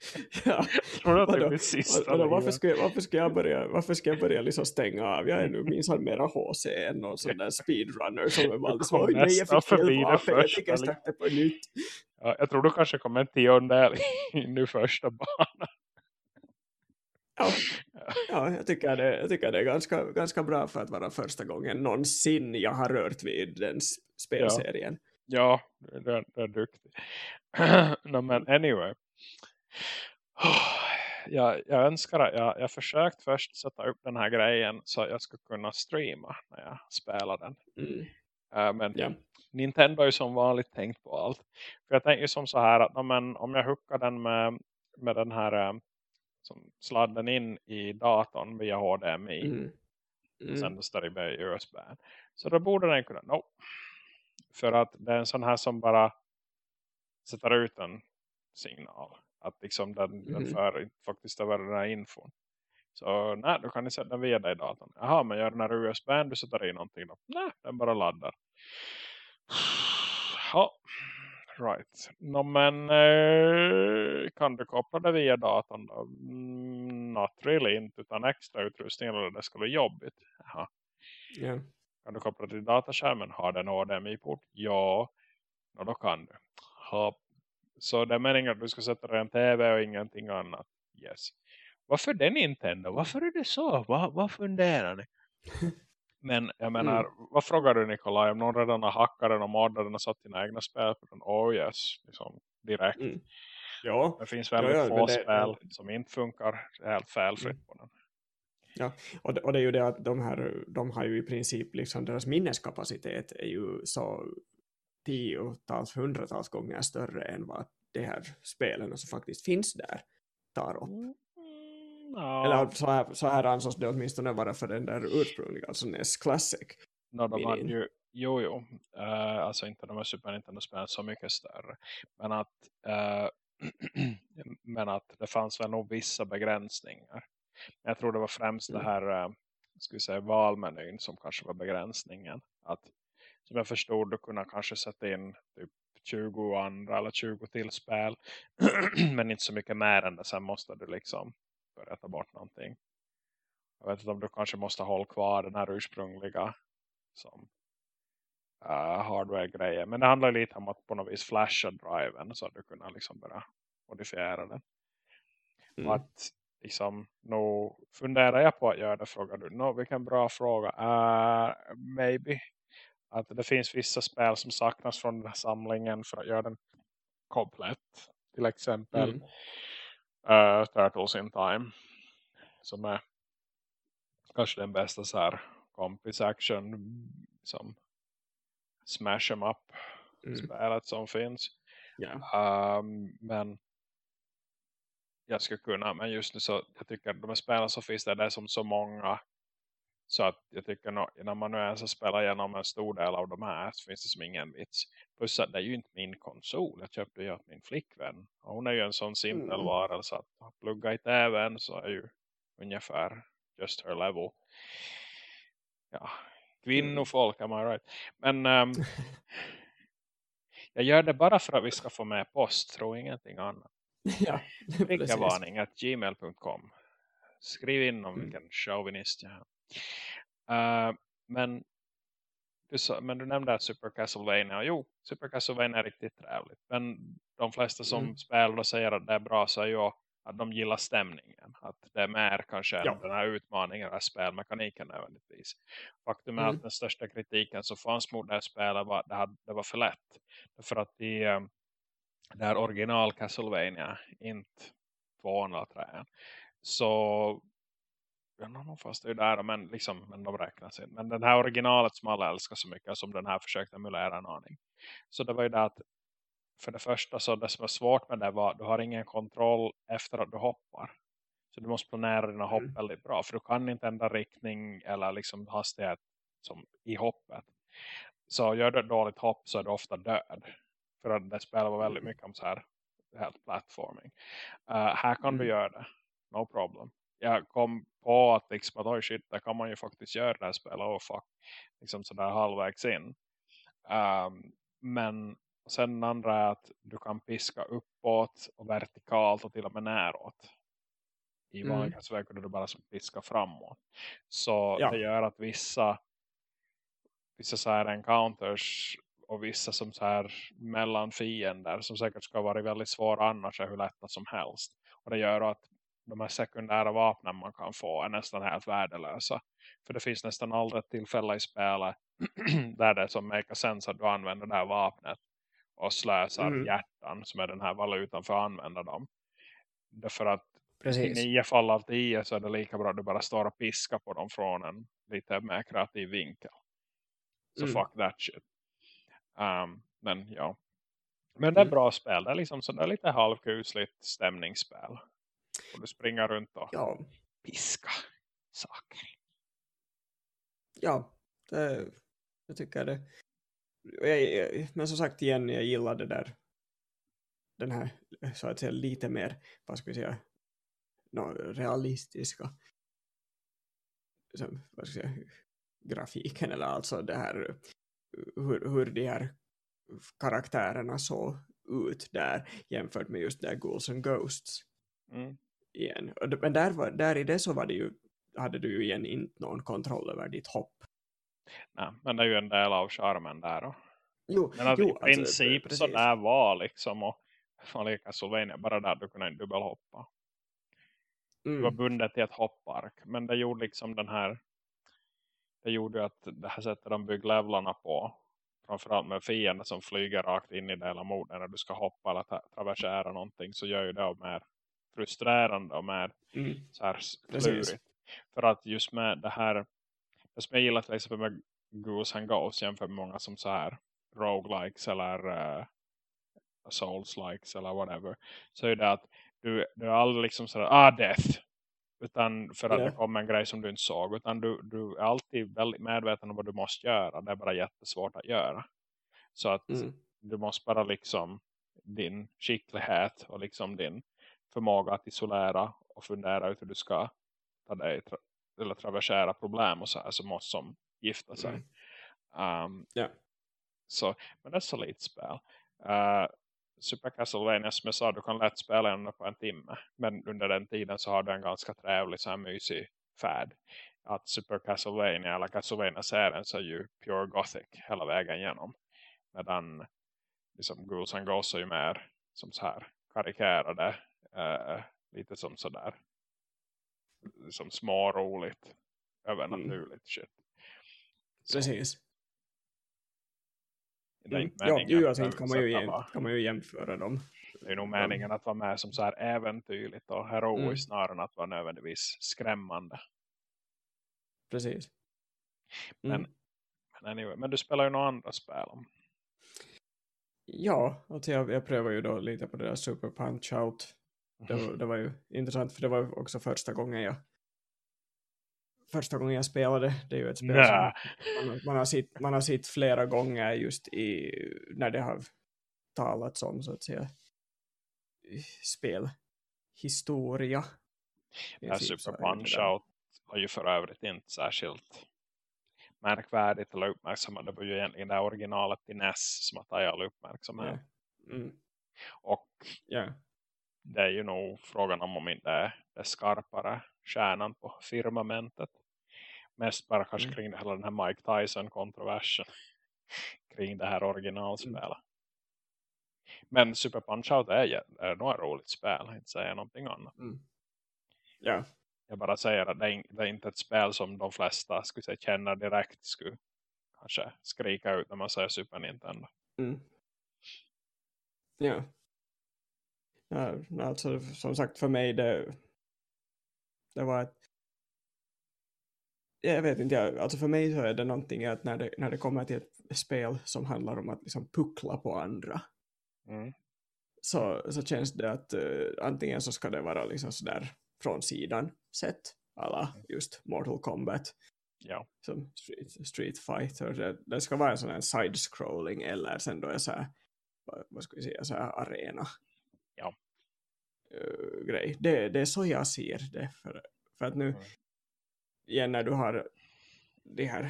*laughs* ja. Tror att det sista vadå, varför, ska jag, varför, ska jag börja, varför ska jag börja liksom stänga av? Jag är nu minst mera HC än någon sån där speedrunner som är bara *laughs* liksom, oj nej jag fick fel vapen, jag tycker jag på nytt. Ja, jag tror du kanske kommer en tiondel in i första banan. Ja, *laughs* ja jag, tycker det, jag tycker det är ganska, ganska bra för att vara första gången någonsin jag har rört vid den spelserien. Ja, ja det, är, det är duktig. *clears throat* no, men anyway. Jag, jag önskar att jag, jag försökt först sätta upp den här grejen så att jag ska kunna streama när jag spelar den. Mm. Uh, men Ja. Nintendo är ju som vanligt tänkt på allt. För jag tänker ju som så här att men, om jag hookar den med, med den här eh, som sladden in i datorn via HDMI. Mm. Mm. sen står det med USB. Så då borde den kunna nå. För att det är en sån här som bara sätter ut en signal. Att liksom den, den Mhm. för faktiskt över den här infon. Så nej, då kan ni sätta den via dig i datorn. Jaha, men gör den här USB du sätter i någonting då? Nej, den bara laddar. *sighs* Ja, right. No, men eh, kan du koppla det via datorn då? Mm, not really, inte utan extra utrustning eller det skulle bli jobbigt. Jaha. Ja. Kan du koppla till dataskärmen? Har den HDMI-port? Ja. Och då kan du. Ha. Så det är meningen att du ska sätta dig en tv och ingenting annat. Yes. Varför det Nintendo? Varför är det så? Vad, vad funderar ni? *laughs* Men jag menar, vad frågar du Nikolaj? Om någon redan har hackat den och moddat den och satt sina egna spel på den? Oh yes, liksom direkt. Mm. Ja, Det finns väldigt Ja, ja, få det- spel som inte funkar helt felfritt Mm. på den. och det, och det är ju det att de här, de har ju i princip liksom, deras minneskapacitet är ju så tiotals, hundratals gånger större än vad de här spelen som faktiskt finns där tar upp. Mm, ja. Eller så här, så här ansågs det åtminstone vara för den där ursprungliga, alltså NES Classic. No, de hade ju, jo, jo. Eh, alltså inte de här Super Nintendo-spelen så mycket större. Men att, eh, *clears throat* men att det fanns väl nog vissa begränsningar. Jag tror det var främst Mm. det här uh, ska vi säga, valmenyn som kanske var begränsningen. Att, som jag förstod, du kunde kanske sätta in typ 20 andra eller 20 till spel. *clears throat* men inte så mycket mer än det. Sen måste du liksom börja ta bort någonting. Jag vet inte om du kanske måste hålla kvar den här ursprungliga som uh, hardware-grejer. Men det handlar lite om att på något vis flasha driven så att du kunna liksom börja modifiera den. Mm. Att liksom, nu funderar jag på att göra det, frågar du. No, vilken bra fråga. Uh, maybe. Att det finns vissa spel som saknas från den här samlingen för att göra den komplett. Till exempel Mm. uh, Turtles in Time. Som är kanske den bästa så här kompis action som smash em up Mm. spelet som finns. Ja. Um, men jag skulle kunna, men just nu så jag tycker att de här spelen finns det, det är som så många så att jag tycker när man nu ens har spelat igenom en stor del av de här så finns det som ingen vits. Plus att det är ju inte min konsol, jag köpte ju åt min flickvän och hon är ju en sån simpel Mm. varelse att plugga i tvn så är ju ungefär just her level. Ja, kvinnofolk, am I right? Men *laughs* ehm, jag gör det bara för att vi ska få med post, tror ingenting annat. *laughs* ja. Prickavarning at gmail.com. Skriv in om Mm. vilken chauvinist jag är. Eh, men, du men du nämnde att Super Castlevania. Jo, Super Castlevania är riktigt trevligt. Men de flesta som Mm. spelar och säger att det är bra så är ju att de gillar stämningen. Att det är mer kanske Ja. den här utmaningen, här spelmekaniken nödvändigtvis. Faktum är Mm. att den största kritiken som fanns mot det här spelet var att det, var för lätt. För att i eh, det här original Castlevania, inte tvåan eller trean, så ja, någon fast det är där, men, liksom, men de räknas inte. Men den här originalet som alla älskar så mycket som den här försökte emulera en aning. Så det var ju det att för det första så det som är svårt med det var du har ingen kontroll efter att du hoppar. Så du måste planera dina hopp Mm. väldigt bra. För du kan inte ändra riktning eller liksom hastighet som i hoppet. Så gör du ett dåligt hopp så är du ofta död. För att det spelar väldigt mycket om så här helt platforming. Uh, här kan du Mm. göra det. No problem. Jag kom på att liksom att oj shit, där kan man ju faktiskt göra det här spelet. Oh fuck. Liksom sådär halvvägs in. Um, men sen den andra är att du kan piska uppåt och vertikalt och till och med näråt. I Mm. vanliga så kunde du bara piska framåt. Så Ja. det gör att vissa vissa så här encounters och vissa som så här mellan fiender som säkert ska vara väldigt svåra annars är hur lätta som helst. Och det gör att de här sekundära vapnen man kan få är nästan helt värdelösa. För det finns nästan aldrig ett tillfälle i spelet *clears throat* där det är som make sense att du använder det här vapnet och slösar Mm. hjärtan som är den här valutan för att använda dem. Därför att Precis. i nio fall av tio så är det lika bra att du bara står och piskar på dem från en lite mer kreativ vinkel. Så Mm. fuck that shit. Um, men ja. Men det är Mm. bra spel. Det är liksom så det är lite halvkusligt stämningsspel. Och du springer runt och Ja, piska saker. ja det, jag tycker det. Jag, jag, men som sagt igen, jag gillar det där. Den här, så att säga, lite mer, vad ska vi säga, no, realistiska. Som, vad ska jag säga, grafiken eller alltså det här hur, hur de här karaktärerna såg ut där jämfört med just där Ghouls and Ghosts Mm. igen. Men där, var, där i det så var det ju, hade du ju igen inte någon kontroll över ditt hopp. Nej, men det är ju en del av charmen där. Och, Jo, men att jo, i alltså, princip precis. så där var liksom och och lika Slovenia bara där du kunde dubbelhoppa. Det var Mm, bundet till ett hoppark. Men det gjorde liksom den här det gjorde att det här sättet de byggde levlarna på framförallt med fiender som flyger rakt in i delen mot när du ska hoppa eller tra traversera någonting så gör ju det mer frustrerande och mer mm, så här klurigt. För att just med det här det som jag gillar till exempel med Goose and Ghosts jämfört med många som så här roguelikes eller uh, souls-likes eller whatever så är det att du, du är aldrig liksom sådär ah death utan för att Ja. det kommer en grej som du inte såg utan du, du är alltid väldigt medveten om vad du måste göra. Det är bara jättesvårt att göra. Så att mm, du måste bara liksom din skicklighet och liksom din förmåga att isolera och fundera ut hur du ska ta dig tra eller traversera problem och så här som måste som gifta sig. Mm. Um, Ja. så, men det är så lite spel. Uh, Super Castlevania som jag sa, du kan lätt spela den på en timme. Men under den tiden så har du en ganska trevlig så här mysig färd. Att Super Castlevania eller Castlevania-serien så är ju pure gothic hela vägen igenom. Medan liksom Ghouls and Ghosts är ju mer som så här karikerade. Eh, lite som sådär. Som små roligt. Övernaturligt shit. Så Precis. Mm. Ja, att alltså inte kan man, ju, sätta jäm, vara- kan man ju jämföra dem. Det är nog meningen att vara med som så här äventyrligt och heroiskt Mm. snarare än att vara nödvändigtvis skrämmande. Precis. Mm. Men, men, anyway, men du spelar ju några andra spel. Ja, alltså jag, jag prövar ju då lite på det där Super Punch Out. Det var, det var ju intressant för det var också första gången jag första gången jag spelade. Det är ju ett spel Nä. som man, man, har sett, man har sett flera gånger just i när det har talats om så att säga spelhistoria. Så Super är det Punch där. Out var ju för övrigt inte särskilt märkvärdigt eller uppmärksammat. Det var ju egentligen det originalet till NES som har tagit all uppmärksamhet. Ja. Mm. Och Ja. Det är ju nog frågan om om inte är det skarpare kärnan på firmamentet. Mest bara kanske Mm. kring det, hela den här Mike Tyson-kontroversen kring det här originalspelet. Men Super Punch-Out är, är nog ett roligt spel, inte säga någonting annat. Mm. Ja. Jag bara säger att det är, det är inte ett spel som de flesta skulle säga, känner direkt skulle kanske skrika ut när man säger Super Nintendo. Mm. Ja. Ja. Alltså som sagt för mig det det var ett jag vet inte, jag, alltså för mig så är det någonting att när det, när det kommer till ett spel som handlar om att liksom puckla på andra Mm. så, så känns det att eh, antingen så ska det vara liksom sådär från sidan sett alla just Mortal Kombat Ja. som Street, street Fighter det, det ska vara en sån här side-scrolling eller sen då är så här vad, vad ska vi säga, så här arena Ja. eh, grej. Det, det är så jag ser det för, för att nu Mm. igen när du har det här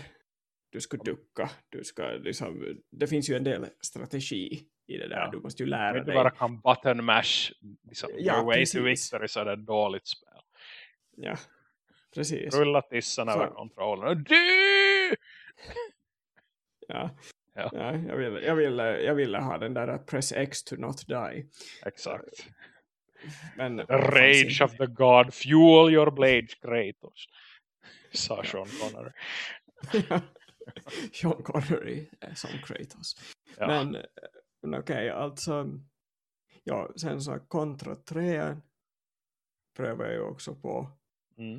du ska ducka, du ska liksom, det finns ju en del strategi i det där, Ja. du måste ju lära du dig. bara kan button mash liksom, Ja, your way to precis. victory så är det ett dåligt spel. Ja, precis. Rulla tissen Så- över kontrollen du! Ja. Ja. Ja. jag, ville, jag, ville, jag ville ha den där att press X to not die. Exakt. Men, rage of the god, fuel your blade, Kratos. Sa Sean Connery. *laughs* Sean Connery som Kratos. Ja. Men, men okej, alltså ja, sen så kontra 3 prövar jag ju också på. Mm.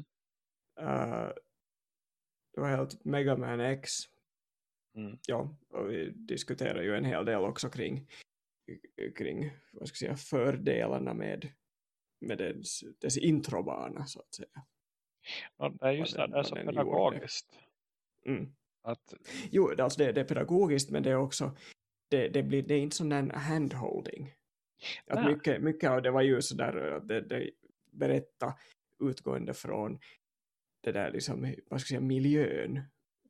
Uh, det var helt Mega Man X. Mm. Ja, och vi diskuterar ju en hel del också kring, kring vad ska jag säga, fördelarna med, med dess, dess introbana så att säga. Ja, det är just det, det är så pedagogiskt. Mm. Att, Jo, alltså det, det är pedagogiskt men det är också det, det, blir, det är inte sån där handholding. Att Nej. mycket, mycket av det var ju sådär att det, det berätta utgående från det där liksom, vad ska jag säga, miljön.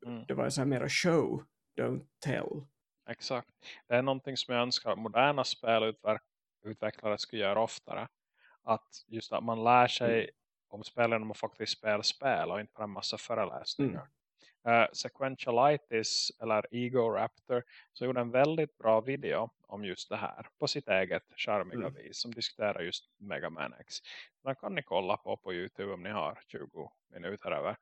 mm, Det var så här mera show, don't tell. exakt. Det är någonting som jag önskar att moderna spelutvecklare skulle göra oftare. Att just att man lär sig Mm. om spelen om att faktiskt spela spel och inte bara en massa föreläsningar. Mm. Uh, Sequentialitis eller Ego Raptor så gjorde en väldigt bra video om just det här på sitt eget charmiga Mm. vis som diskuterar just Mega Man X. Den kan ni kolla på på Youtube om ni har 20 minuter över.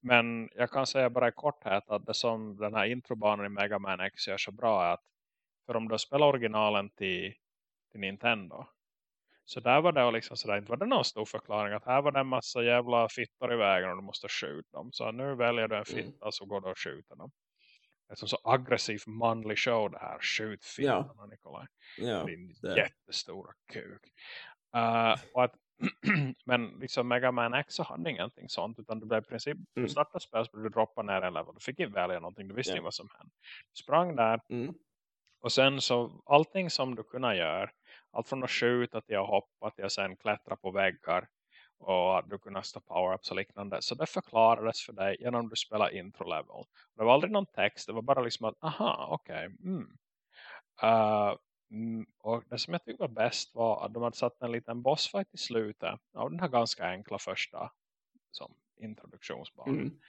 Men jag kan säga bara i korthet att det som den här introbanan i Mega Man X gör så bra är att för om du spelar originalen till, till Nintendo så där var det liksom sådär, inte var det någon stor förklaring att här var det en massa jävla fittor i vägen och du måste skjuta dem. Så nu väljer du en Mm. fitta så går du och skjuter dem. Det är som så aggressiv manlig show det här. Skjut Ja. fittan Nikolaj. Ja, Din det- jättestora kuk. Uh, och att, *clears throat* men liksom Mega Man X så hade ingenting sånt utan det blev i princip, Mm. du startade spel så du droppa ner en level. Du fick inte välja någonting, du visste Ja. inte vad som hände. Du sprang där mm, och sen så allting som du kunde göra. Allt från att skjuta till att hoppa till att sen klättra på väggar. Och att du kunde stå power-ups och liknande. Så det förklarades för dig genom att du spelar intro level. Det var aldrig någon text. Det var bara liksom att aha okej. mm. Uh, mm, och det som jag tyckte var bäst var att de hade satt en liten bossfight i slutet. Av den här ganska enkla första som introduktionsbanan. mm,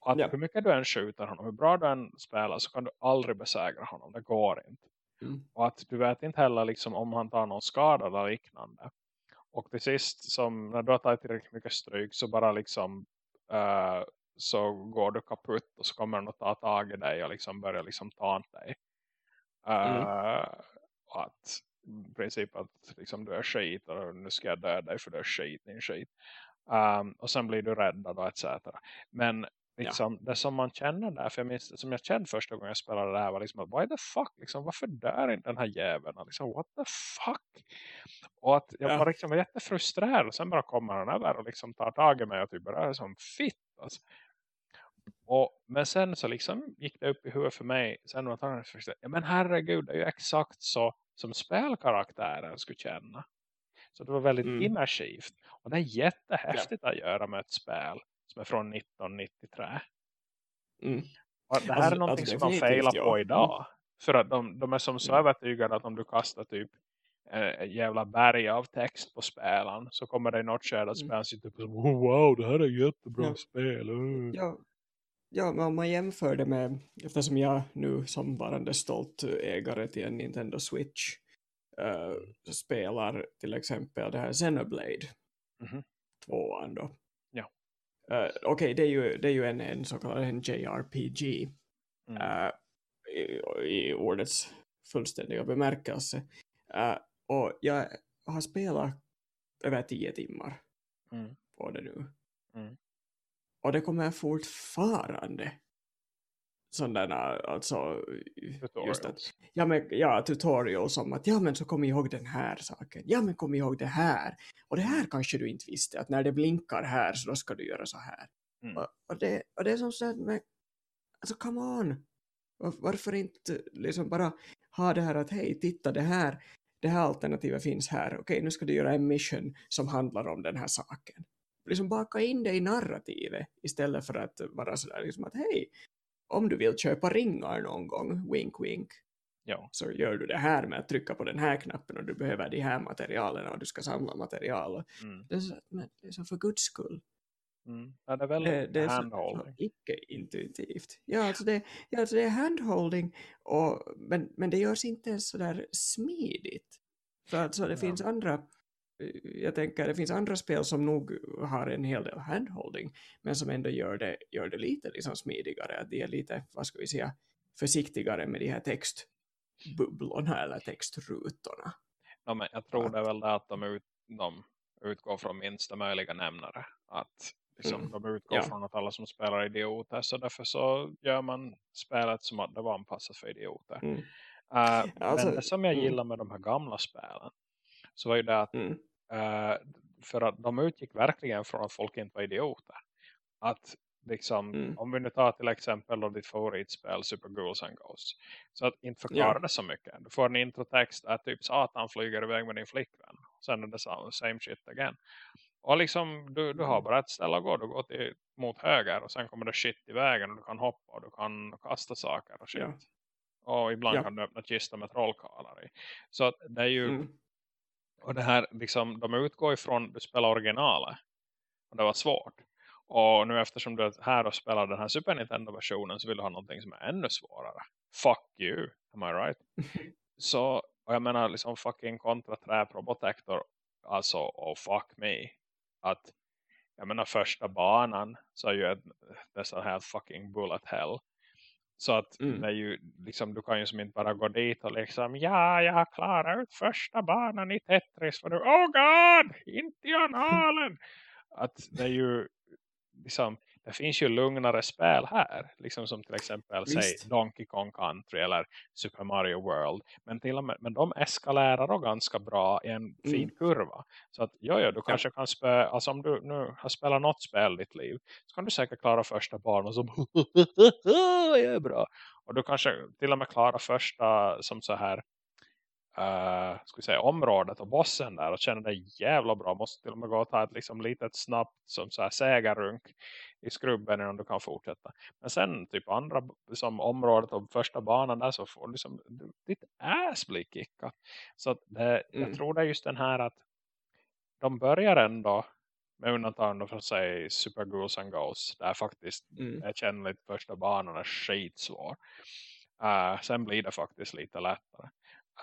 Och att Ja. hur mycket du än skjuter honom, hur bra du än spelar så kan du aldrig besegra honom. Det går inte. Mm, Och att du vet inte heller liksom om han tar någon skada eller liknande. Och till sist, som när du har tagit tillräckligt mycket stryk så bara liksom eh, så går du kaputt och så kommer han att ta tag i dig och liksom börja liksom ta dig. Uh, och att i princip att liksom du är skit och nu ska jag döda dig för du är skit, din skit. Um, och sen blir du räddad och etc. Men liksom, det som man känner där, för jag minns, som jag kände första gången jag spelade det här var liksom why the fuck, liksom, varför dör inte den här jäveln? Liksom, what the fuck? Och att jag Ja. var liksom jättefrustrerad och sen bara kommer han över och liksom tar tag i mig och typ bara som fitt. Alltså. Och, men sen så liksom gick det upp i huvudet för mig, sen var han ja men herregud, det är ju exakt så som spelkaraktären skulle känna. Så det var väldigt Mm. immersivt. Och det är jättehäftigt att göra med ett spel som är från 1993. mm. Och det här Alltså- är någonting alltså som man failar på ja. idag. För att de, de är som så Mm. övertygade att om du kastar typ eh, ett jävla berg av text på spelaren så kommer det i något skede att Mm. spelaren sitter på som oh, wow, det här är jättebra Ja. spel. uh." Ja, ja, men om man jämför det med, eftersom jag nu som varande stolt ägare till en Nintendo Switch eh, spelar till exempel det här Xenoblade Mhm. tvåan då. Eh, Okej, det är ju, det är ju en, en så kallad en JRPG Mm. eh, i, i ordets fullständiga bemärkelse. Eh, och jag har spelat över tio timmar Mm. på det nu. Mm. Och det kommer fortfarande sådana, alltså just att, Tutorials. ja men ja, tutorials som att ja men så kom ihåg den här saken, ja men kom ihåg det här, och det här kanske du inte visste, att när det blinkar här så då ska du göra så här. Mm. Och, och, det, och det är som så men, alltså come on, Var, varför inte liksom bara ha det här att hej, titta det här, det här alternativet finns här, okej nu ska du göra en mission som handlar om den här saken. Liksom baka in det i narrativet istället för att vara sådär liksom att hej, om du vill köpa ringar någon gång, wink wink, Ja. så gör du det här med att trycka på den här knappen och du behöver de här materialen och du ska samla material. Mm. Det är, så, men, det är så för guds skull. Mm. Ja, det är väldigt Det, är handholding. icke-intuitivt. Ja, alltså det, ja, alltså det är handholding, och, men, men det görs inte ens så där smidigt. För alltså det Ja. finns andra, jag tänker det finns andra spel som nog har en hel del handholding, men som ändå gör det, gör det lite liksom smidigare. Att de är lite, vad ska vi säga, försiktigare med de här textbubblorna eller textrutorna. Ja, men jag tror Att- det är väl det att de, ut, de utgår från minsta möjliga nämnare. Att liksom, Mm. de utgår Ja. från att alla som spelar är idioter. Så därför så gör man spelet som att det var anpassat för idioter. Mm. Uh, Alltså, men det som jag mm. gillar med de här gamla spelen. Så var ju det att Mm. eh, för att de utgick verkligen från att folk inte var idioter. Att liksom, Mm. om vi nu tar till exempel då ditt favoritspel Super Ghouls and Ghosts. Så att inte förklara Ja. det så mycket. Du får en introtext att typ satan flyger iväg med din flickvän. Sen är det samma, same shit again. Och liksom, du, du har Mm. bara ett ställe att gå. Du går till, mot höger och sen kommer det shit i vägen. Och du kan hoppa och du kan kasta saker och shit. Ja. Och ibland Ja. kan du öppna kistor med trollkarlar i. Så att det är ju Mm. Och det här, liksom, de utgår ifrån du spelar originalet. Och det var svårt. Och nu eftersom du är här och spelar den här Super Nintendo-versionen så vill du ha någonting som är ännu svårare. Fuck you, am I right? *laughs* så, och jag menar liksom fucking kontra trä Probotector. Alltså, oh fuck me. Att, jag menar första banan så är ju ett, det är så här fucking bullet hell. Så att Mm. det är ju, liksom, du kan ju som inte bara gå dit och liksom, ja, jag har klarat ut första banan i Tetris. För du, oh god, inte i analen. *laughs* att det är ju, liksom, det finns ju lugnare spel här. Liksom som till exempel, Visst. säg Donkey Kong Country eller Super Mario World. Men till och med, men de eskalerar då ganska bra i en fin Mm. kurva. Så att, jo, jo, du kanske kan spela, alltså om du nu har spelat något spel i ditt liv. Så kan du säkert klara första banan som, *laughs* jag är bra. Och du kanske till och med klara första som så här uh, ska säga, området och bossen där och känner dig jävla bra. Måste till och med gå och ta ett liksom litet snabbt som så här sägarrunk i skrubben innan du kan fortsätta. Men sen typ andra som området och första banan där så får liksom ditt ass bli kickat. Så det, Mm. jag tror det är just den här att de börjar ändå med undantag för att säga Super Ghouls and Ghosts där faktiskt Mm. jag känner lite första banan är skitsvår. Uh, sen blir det faktiskt lite lättare.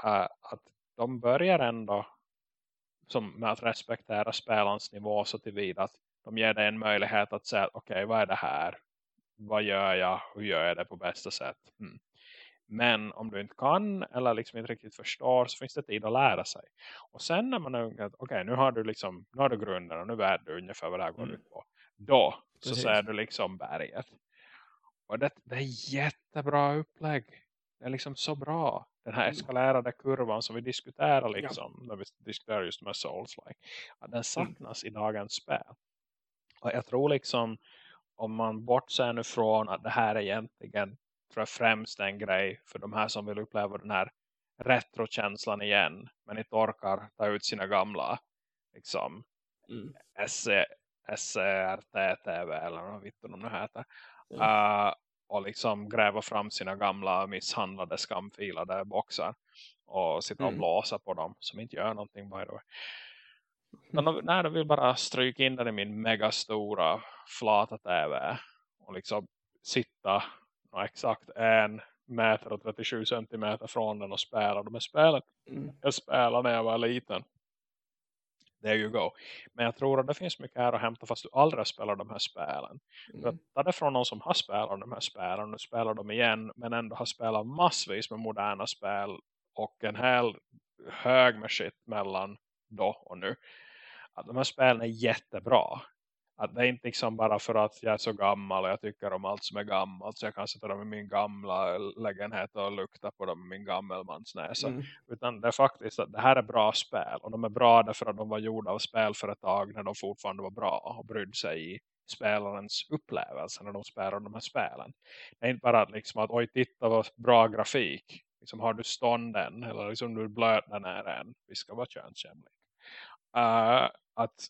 Uh, att de börjar ändå som med att respektera spelarens nivå så tillvida att de ger dig en möjlighet att säga okej okay, vad är det här? Vad gör jag? Hur gör jag det på bästa sätt? Mm. Men om du inte kan eller liksom inte riktigt förstår så finns det tid att lära sig. Och sen när man är okej okay, nu har du liksom nu har du grunden och nu vet du ungefär vad det här går Mm. ut på. Då så ser du liksom berget. Och det, det är jättebra upplägg. Det är liksom så bra. Den här Mm. eskalerade kurvan som vi diskuterar liksom. När vi diskuterar just med Souls-like. Att den saknas i dagens spel. Och jag tror liksom. Om man bortser nu från att det här är egentligen. Tror jag främst en grej. För de här som vill uppleva den här. Retrokänslan igen. Men inte orkar ta ut sina gamla. Liksom. Mm. SC, SCRT-TV eller vad vitt de nu heter. Ja. Uh, och liksom gräva fram sina gamla misshandlade skamfilade boxar. Och sitta och Mm. blåsa på dem. Som inte gör någonting by the way. Men de, nej, de vill bara stryka in den i min megastora flata tv. Och liksom sitta exakt en meter och 37 centimeter från den och spela. De är spelet. Mm. Jag spelade när jag var liten. There you go. Men jag tror att det finns mycket här att hämta fast du aldrig spelar de här spelen. Mm. ta det från någon som har spelat de här spelen. Nu spelar de igen. Men ändå har spelat massvis med moderna spel. Och en hel hög med shit mellan då och nu. Att de här spelen är jättebra. Att det är inte liksom bara för att jag är så gammal och jag tycker om allt som är gammalt. Så jag kan sätta dem i min gamla lägenhet och lukta på dem med min gammelmansnäsa. Mm. Utan det är faktiskt att det här är bra spel. Och de är bra därför att de var gjorda av spelföretag när de fortfarande var bra. Och brydde sig i spelarens upplevelse när de spelar de här spelen. Det är inte bara att, liksom att oj titta vad bra grafik. Liksom, har du stånden eller liksom du blöt den här än. Vi ska vara könsjämlik. Uh, att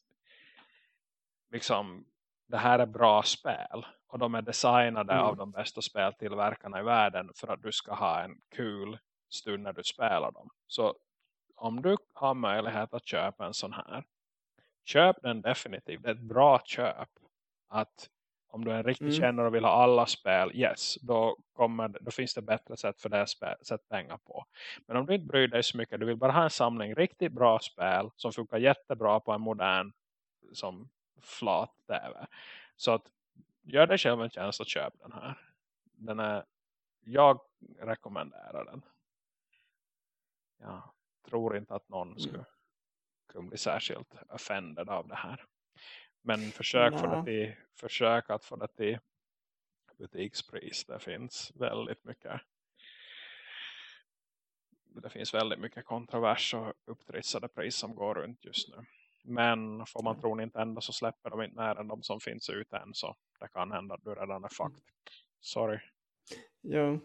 liksom det här är bra spel. Och de är designade Mm. av de bästa speltillverkarna i världen för att du ska ha en kul stund när du spelar dem. Så om du har möjlighet att köpa en sån här. Köp den definitivt. Det är ett bra köp. Att om du är en riktig Mm. kännare och vill ha alla spel. Yes, då, kommer, då finns det bättre sätt för det att sätta pengar på. Men om du inte bryr dig så mycket. Du vill bara ha en samling riktigt bra spel. Som funkar jättebra på en modern som flat tv. Så att gör dig själv en tjänst att köpa den här. Den är, jag rekommenderar den. Jag tror inte att någon skulle publikum blir särskilt offended av det här. Men försök, få det till, försök att få det till butikspris. Det finns väldigt mycket det finns väldigt mycket kontrovers och upptrissade pris som går runt just nu. Men får man tro Nintendo så släpper de inte nära de som finns ute än. Så det kan hända att du redan är fucked. Sorry. Ja,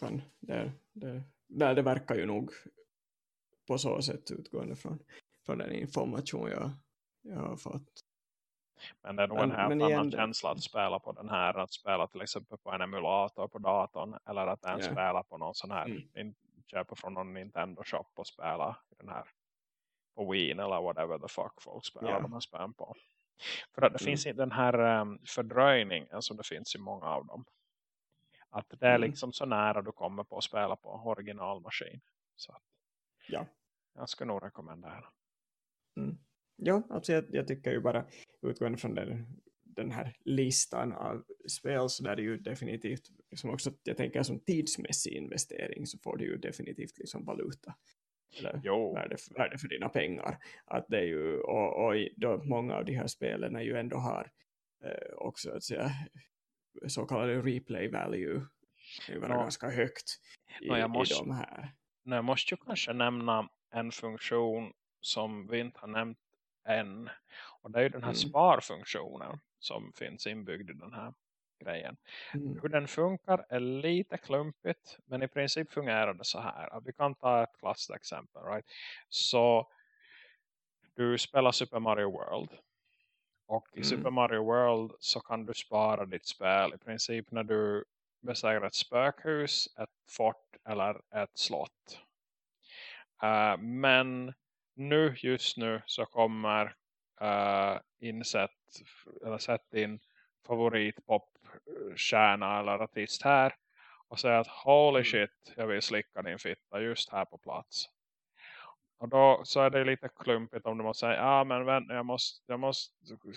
kan. Det, det, det, det verkar ju nog på så sätt utgående från, från den information jag, jag har fått. Men det är nog men, en helt annan känsla att spela på den här. Att spela till exempel på en emulator på datorn. Eller att ens yeah. spela på någon sån här. Mm. Köpa från någon Nintendo shop och spela den här på Wii eller whatever the fuck folk spelar yeah. de här spän på. För att det mm. finns den här um, fördröjningen som det finns i många av dem. Att det är mm. liksom så nära du kommer på att spela på originalmaskin. Så att, ja. jag skulle nog rekommendera. Mm. Ja, alltså jag, jag, tycker ju bara utgående från den, den här listan av spel så där är ju definitivt liksom också, jag tänker som tidsmässig investering så får du ju definitivt liksom valuta eller värde, värde för dina pengar. Att det är ju, och, och då många av de här spelen är ju ändå har eh, också att säga, så kallade replay value det var ja. ganska högt i, ja, måste, i de här. Jag måste ju kanske nämna en funktion som vi inte har nämnt än. Och det är ju den här mm. sparfunktionen som finns inbyggd i den här grejen. Mm. Hur den funkar är lite klumpigt men i princip fungerar det så här. Vi kan ta ett klassiskt exempel. Right? Så du spelar Super Mario World. Och i mm. Super Mario World så kan du spara ditt spel i princip när du besegrar ett spökhus, ett fort eller ett slott. Uh, men nu just nu så kommer uh, insett eller sett in favorit popstjärna eller artist här och säga att holy mm. shit, jag vill slicka din fitta just här på plats. Och då så är det lite klumpigt om du måste säga, ja ah, men vänta, jag måste, jag måste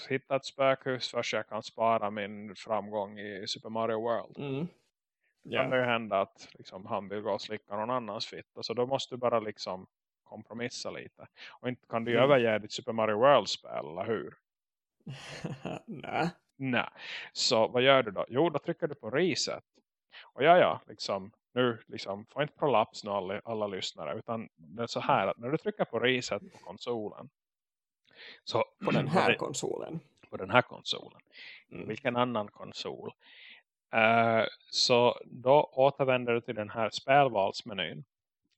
hitta ett spökhus först jag kan spara min framgång i Super Mario World. Mm. Yeah. Kan det ju hända att liksom, han vill gå och slicka någon annans fitta. Så då måste du bara liksom kompromissa lite. Och inte kan du mm. överge ditt Super Mario World-spel, eller hur? *laughs* Nej. Nej. Så vad gör du då? Jo, då trycker du på reset. Och ja, ja, liksom, nu liksom, får inte prolaps nu alla, alla lyssnare. Utan det är så här att när du trycker på reset på konsolen. Så på den här konsolen. På den här konsolen. Mm. Vilken annan konsol? Uh, så då återvänder du till den här spelvalsmenyn.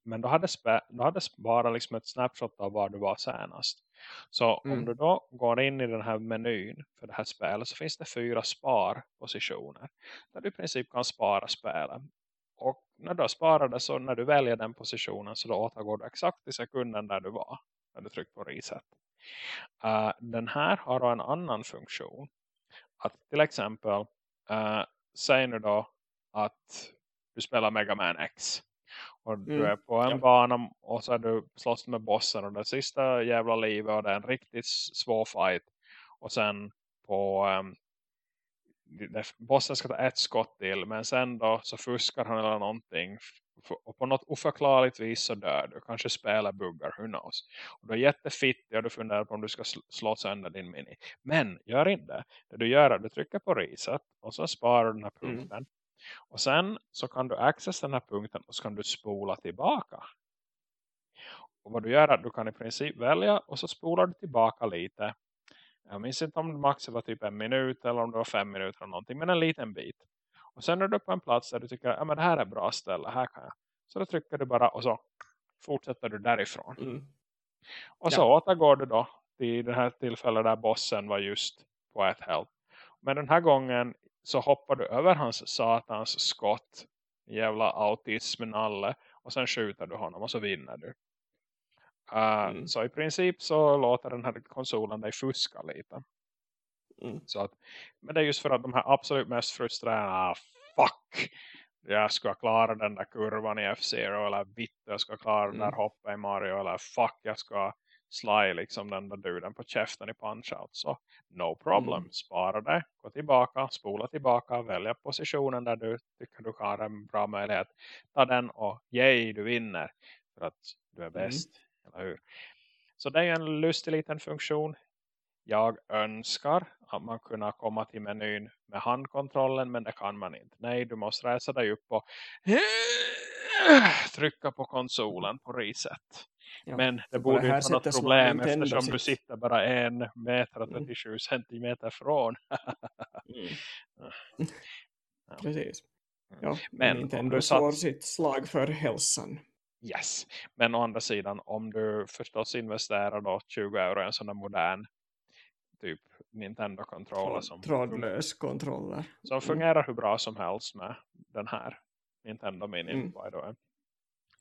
Men då hade, då hade bara liksom ett snapshot av var du var senast. Så mm. om du då går in i den här menyn för det här spelet så finns det fyra sparpositioner. Där du i princip kan spara spelet. Och när du har sparat det så när du väljer den positionen så då återgår du exakt i sekunden där du var. När du trycker på reset. Uh, den här har en annan funktion. Att till exempel, uh, säg nu då att du spelar Mega Man X. Och du mm. är på en ja. bana och så är du slåss med bossen och det sista jävla livet och det är en riktigt svår fight. Och sen på um, bossen ska ta ett skott till men sen då så fuskar han eller någonting och på något oförklarligt vis så dör du. Kanske spelar buggar, who knows. Och du är jättefittig och du funderar på om du ska slå sönder din mini. Men gör inte det. du gör är att du trycker på reset och så sparar du den här mm. punkten. Mm. Och sen så kan du accessa den här punkten och så kan du spola tillbaka. Och vad du gör är att du kan i princip välja och så spolar du tillbaka lite. Jag minns inte om det max var typ en minut eller om det var fem minuter eller någonting. Men en liten bit. Och sen är du på en plats där du tycker att ja, det här är ett bra ställe. Här kan jag. Så då trycker du bara och så fortsätter du därifrån. Mm. Och så ja. återgår du då till det här tillfället där bossen var just på ett help. Men den här gången så hoppar du över hans satans skott. Jävla autism nalle. Och sen skjuter du honom och så vinner du. Uh, mm. Så i princip så låter den här konsolen dig fuska lite. Mm. Så att, men det är just för att de här absolut mest frustrerande, ah, fuck, jag ska klara den där kurvan i F-Zero eller vitt, jag ska klara mm. den där hoppet i Mario eller fuck, jag ska sly liksom den där duden på käften i punch-out. Så no problem, mm. spara det, gå tillbaka, spola tillbaka, välja positionen där du tycker du har en bra möjlighet. Ta den och yay, du vinner för att du är mm. bäst, mm. eller hur? Så det är en lustig liten funktion. Jag önskar att man kunna komma till menyn med handkontrollen men det kan man inte. Nej, du måste resa dig upp och trycka på konsolen på reset. Ja, men det borde det inte vara något problem eftersom du sitt- sitter bara en meter och Mm. 37 centimeter från. *laughs* Mm. Ja. Precis. Mm. Ja, Men Nintendo du slår sitt slag för hälsan. Yes. Men å andra sidan, om du förstås investerar då 20 euro i en sån där modern typ Nintendo-controller som, Trådlös kontroller. som fungerar hur bra som helst med den här Nintendo Mini Mm. by the way.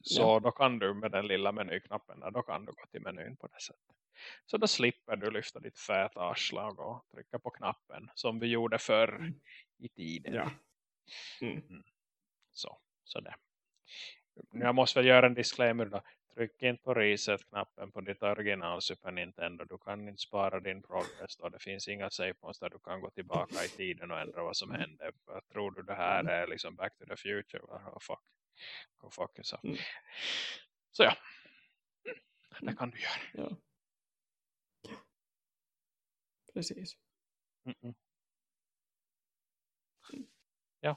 Så Ja. då kan du med den lilla menyknappen där, då kan du gå till menyn på det sättet. Så då slipper du lyfta ditt feta arslag och trycka på knappen som vi gjorde förr Mm. i tiden. Ja. Mm. Så, så det. Jag måste väl göra en disclaimer då. Tryck inte på reset-knappen på ditt original Super Nintendo. Du kan inte spara din progress då. Det finns inga save points där du kan gå tillbaka i tiden och ändra vad som hände. Tror du det här är liksom back to the future? Oh, fuck. Go fuck yourself. Mm. Så ja. Det kan du göra. ja. Precis. Mm -mm.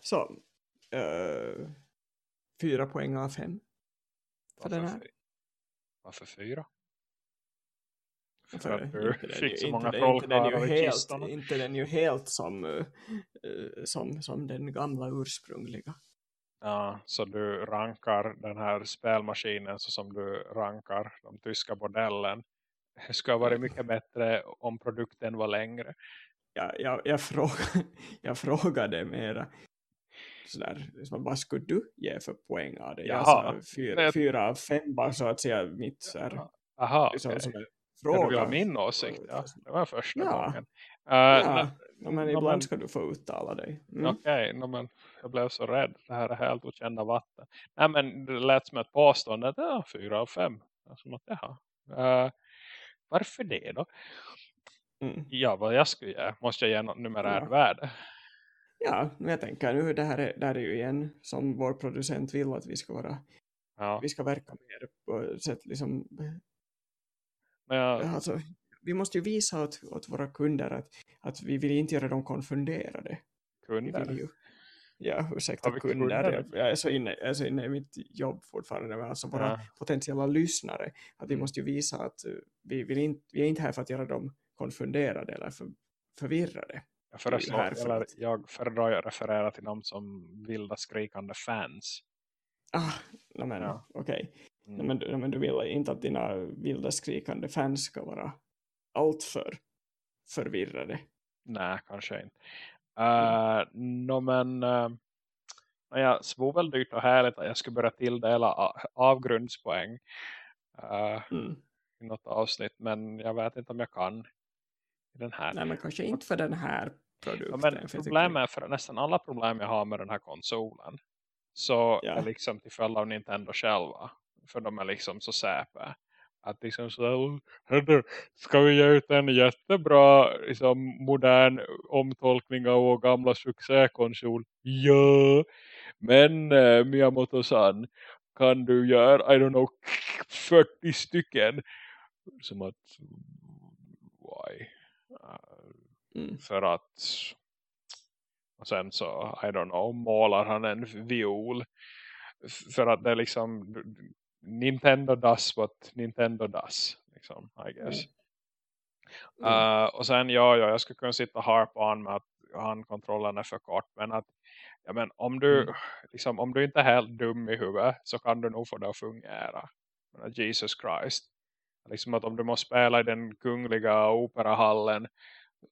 Så. eh, fyra poäng av fem. För den här. Varför, varför fyra? För För att du inte den ju- så många trollkarlar i helt, kistorna. inte den ju helt som, eh, som, som den gamla ursprungliga. Ja, så du rankar den här spelmaskinen så som du rankar de tyska modellen. Det skulle ha varit mycket bättre om produkten var längre. Jag, *laughs* jag, jag, fråga, jag frågade mera sådär, liksom, vad skulle du ge för poäng av det? Jag sa fyra, fyra av fem bara så att säga mitt så här, Aha, liksom, okej. som en Ja, du fråga. ha min åsikt? Ja, det var första Ja. gången. Uh, Ja, ja, men no, ibland men- ska du få uttala dig. Mm. Okej, no, men jag blev så rädd. Det här är helt okända vatten. Nej, men det lät som ett påstående att ja, fyra av fem. Som att, jaha. Uh, varför det då? Mm. Ja, vad jag skulle ge. Måste jag ge något numerärt Ja. värde? Ja, men jag tänker nu, det här är, det här är ju igen som vår producent vill att vi ska vara, Ja, vi ska verka mer på sätt liksom, men jag, alltså, vi måste ju visa åt, åt våra kunder att, att vi vill inte göra dem konfunderade. Vi kunder. vill ju, ja, ursäkta vi kunder, jag, jag, är så inne, jag är så inne i mitt jobb fortfarande, men alltså våra Ja. potentiella lyssnare, att vi Mm. måste ju visa att eh, vi, vill inte, vi är inte här för att göra dem konfunderade eller för, förvirrade. Jag föreslår, för att- jag föredrar att referera till dem som vilda skrikande fans. Ah, no, men Ja. okej. Mm. Nej, men, men du vill inte att dina vilda skrikande fans ska vara alltför förvirrade. Nej, kanske inte. Uh, no, men uh, jag svor väl dyrt och härligt att jag skulle börja tilldela avgrundspoäng uh, Mm. i något avsnitt. Men jag vet inte om jag kan i den här. Nej, men kanske inte för den här produkten. Ja, men problemet är för nästan alla problem jag har med den här konsolen så Ja. är liksom till följd av Nintendo själva. För de är liksom så säpe. Att liksom så "Åh, hörru, ska vi ge ut en jättebra liksom, modern omtolkning av vår gamla succékonsol? Ja, men eh, Miyamoto-san kan du göra, I don't know, 40 stycken. Som att, why? Mm. för att och sen så, I don't know, målar han en viol för att det är liksom Nintendo does what Nintendo does liksom, I guess Mm. Uh, och sen, ja, ja, jag skulle kunna sitta och harpa med att handkontrollen är för kort men att ja, men om du Mm. liksom, om du inte är helt dum i huvudet så kan du nog få det att fungera menar, Jesus Christ liksom att om du måste spela i den kungliga operahallen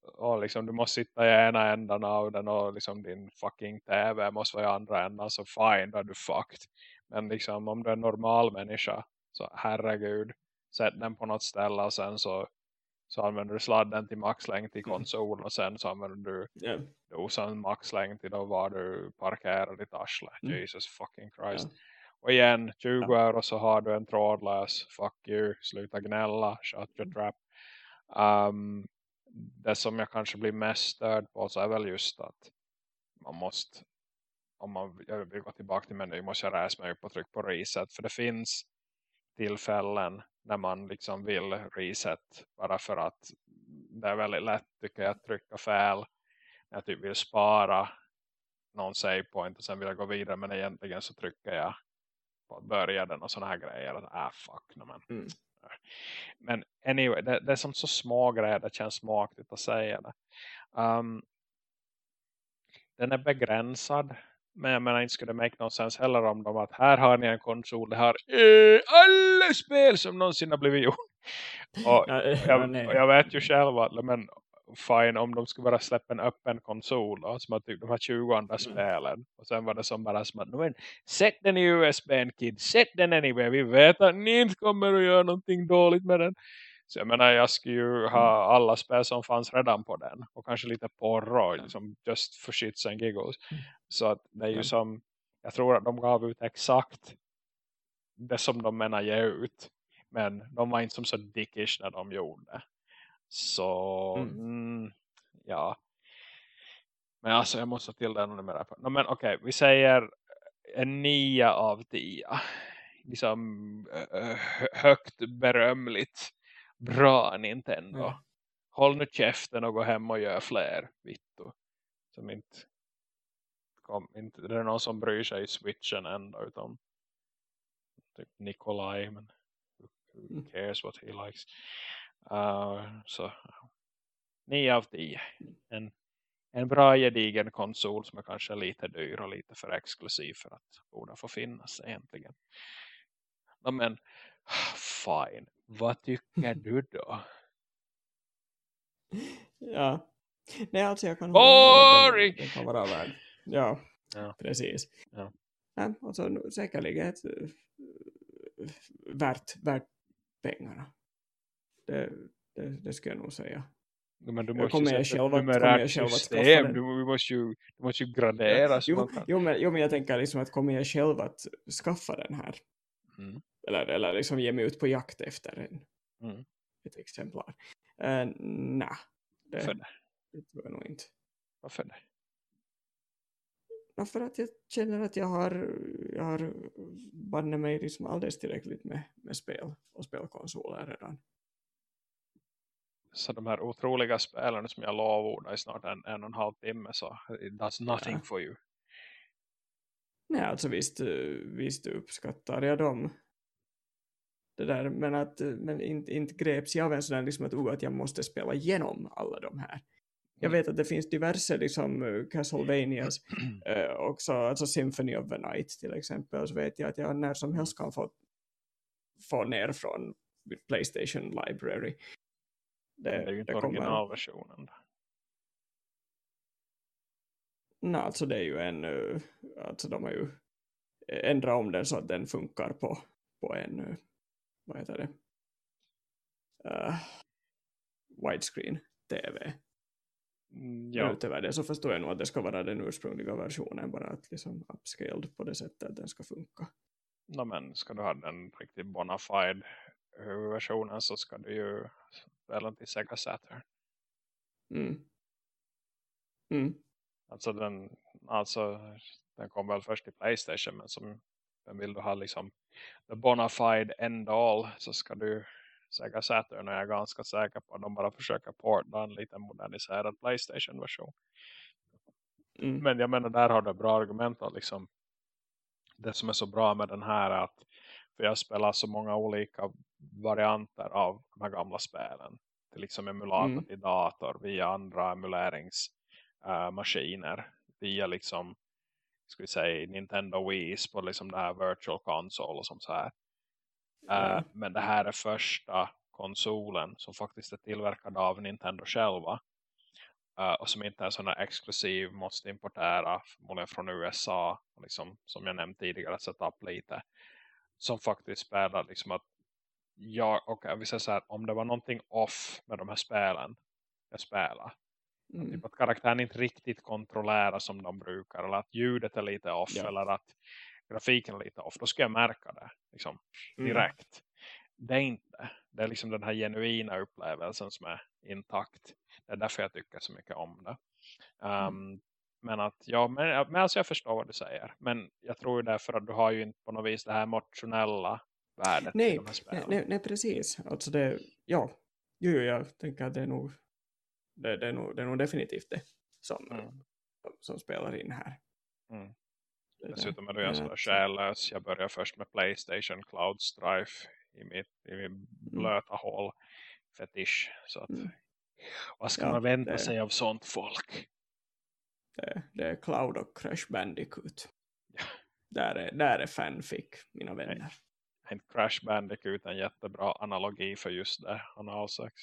och liksom du måste sitta i ena ändan av den och liksom din fucking tv måste vara i andra ändan så fine, då är du fucked. Men liksom om du är en normal människa så herregud, sätt den på något ställe och sen så, så använder du sladden till maxlängd till Mm. konsolen och sen så använder du Ja. dosan maxlängd till då var du parkerar ditt arsle. Mm. Jesus fucking Christ. Ja. Och igen, 20 euro så har du en trådlös. Fuck you, sluta gnälla, shut your trap. Um, det som jag kanske blir mest störd på så är väl just att man måste, om man jag vill gå tillbaka till menyn måste jag resa mig upp och trycka på reset. För det finns tillfällen när man liksom vill reset bara för att det är väldigt lätt tycker jag att trycka fel när jag typ vill spara någon save point och sen vill jag gå vidare men egentligen så trycker jag på att börja den och sådana här grejer att ah fuck no, men. Mm. men anyway det, det, är som så små grejer det känns smakligt att säga det um, den är begränsad men jag menar inte skulle det make någon sens heller om dem att här har ni en konsol, det har eh, alla spel som någonsin har blivit gjort. *laughs* Och jag, jag vet ju själv att men fine om de skulle bara släppa en öppen konsol då, som att typ de här 20 andra mm. spelen och sen var det som bara som att men, sätt den i USB kid, sätt den anyway vi vet att ni inte kommer att göra någonting dåligt med den så jag menar jag skulle ju ha mm. alla spel som fanns redan på den. Och kanske lite porro. Liksom just for shits and giggles. Mm. Så att det är ju som. Jag tror att de gav ut exakt. Det som de menar ge ut. Men de var inte som så dickish när de gjorde. Så. Mm. Mm, ja. Men alltså jag måste till den numera på. No, men okej, okay, vi säger en nia av tio. Liksom högt berömligt bra Nintendo. Ja. Håll nu käften och gå hem och gör fler vittu. Som inte, kom, inte det är någon som bryr sig i switchen ändå utan typ Nikolaj men who mm. cares what he likes. Uh, så 9 av 10. En, en bra gedigen konsol som är kanske lite dyr och lite för exklusiv för att borde få finnas egentligen. men fine. Vad tycker du då? ja. Nej, alltså jag kan Boring! Det kan vara värd. Ja, ja, precis. Ja. Ja, alltså, säkerligen ett, värt, värt pengarna. Det, det, det ska jag nog säga. Men du måste kommer jag själv att, kommer jag själv att skaffa den. Du, måste ju, du måste ju gradera. Jo, jo, men, jo, men jag tänker liksom att kommer jag själv att skaffa den här? Mm eller, eller liksom ge mig ut på jakt efter en, mm. ett exemplar. Uh, Nej, det, Varför det? det tror jag nog inte. Varför det? För att jag känner att jag har, jag har banne mig liksom alldeles tillräckligt med, med spel och spelkonsoler redan. Så de här otroliga spelen som jag lovordar i snart en, en och en halv timme så does nothing ja. for you. Nej, alltså visst, visst uppskattar jag dem det där, men, att, men inte, inte greps jag av en sån liksom att, oh, att jag måste spela igenom alla de här. Jag mm. vet att det finns diverse liksom, uh, Castlevanias, uh, *clears throat* också, alltså Symphony of the Night till exempel, så vet jag att jag när som helst kan få, få ner från Playstation Library. Det, det är ju inte originalversionen. Nej, alltså det är ju en, uh, alltså de har ju ändrat om den så att den funkar på, på en vad heter det uh, widescreen tv mm, ja. utöver det så förstår jag nog att det ska vara den ursprungliga versionen bara att liksom upscaled på det sättet att den ska funka no, men ska du ha den riktigt bona fide versionen så ska du ju spela till Sega Saturn mm. Mm. alltså den alltså den kom väl först till Playstation men som men vill du ha liksom the bona fide end all så ska du Sega Saturn och jag är ganska säker på att de bara försöker porta en lite moderniserad Playstation-version. Mm. Men jag menar där har du bra argument att liksom det som är så bra med den här är att för jag spelar så många olika varianter av de här gamla spelen. Till liksom emulator mm. till dator via andra emuleringsmaskiner. Uh, via liksom ska vi säga Nintendo Wii på liksom det här virtual console och som så här. Mm. Uh, men det här är första konsolen som faktiskt är tillverkad av Nintendo själva. Uh, och som inte är sån exklusiv, måste importera förmodligen från USA. Liksom, som jag nämnt tidigare, sätta upp lite. Som faktiskt spelar liksom att ja, okay, vi säger så här, om det var någonting off med de här spelen jag spelar Mm. Typ att karaktären inte riktigt kontrollerar som de brukar. Eller att ljudet är lite off. Ja. Eller att grafiken är lite off. Då ska jag märka det. Liksom, mm. direkt. Mm. Det är inte. Det är liksom den här genuina upplevelsen som är intakt. Det är därför jag tycker så mycket om det. Um. Men att, ja, men, men alltså jag förstår vad du säger. Men jag tror därför att du har ju inte på något vis det här emotionella värdet nej, i de här spelen. nej, nej, nej, precis. Alltså det, ja, jo, jag tänker att det är nog, det, det, är, nog, det är nog definitivt det som, Mm. som, spelar in här. Mm. Dessutom är ju en sån att- själlös. Jag börjar först med Playstation Cloud Strife i mitt i min blöta hål fetisch. Så att, Mm. vad ska Ja, man vänta det- sig av sånt folk? Det, det är Cloud och Crash Bandicoot. Ja. Där är, där är fanfic, mina vänner. En Crash Bandicoot en jättebra analogi för just det. Analsex.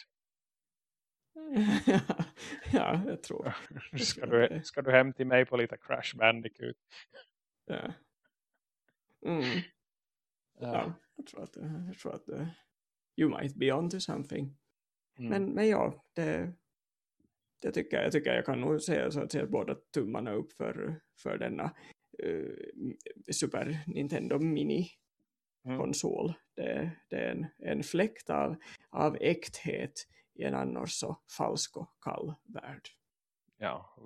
*laughs* ja, jag tror. *laughs* Ska du, ska du hem till mig på lite Crash Bandicoot? Ja. Mm. Ja. Ja, jag tror att, jag tror att you might be on to something. Mm. Men, men ja, det, det tycker jag, tycker jag kan nog säga så att säga båda tummarna upp för, för denna eh, Super Nintendo Mini Mm. konsol. Det, det är en, en fläkt av, av äkthet i en annars så falsk och kall värld. Ja,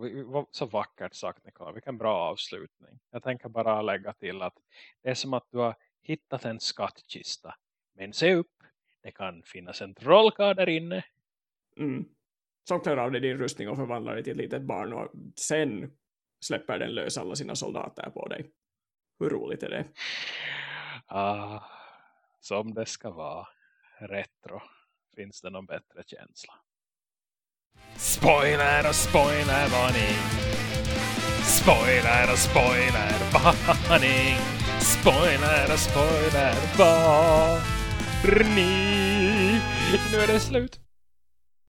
så vackert sagt Nikola. Vilken bra avslutning. Jag tänker bara lägga till att det är som att du har hittat en skattkista. Men se upp, det kan finnas en trollkarl där inne. Mm. Som klär av dig din rustning och förvandlar dig till ett litet barn och sen släpper den lös alla sina soldater på dig. Hur roligt är det? Ah, som det ska vara. Retro. Finns det någon bättre känsla? Spoiler och spoiler varning. Spoiler och spoiler *laughs* varning. Spoiler och spoiler varning. Nu är det slut.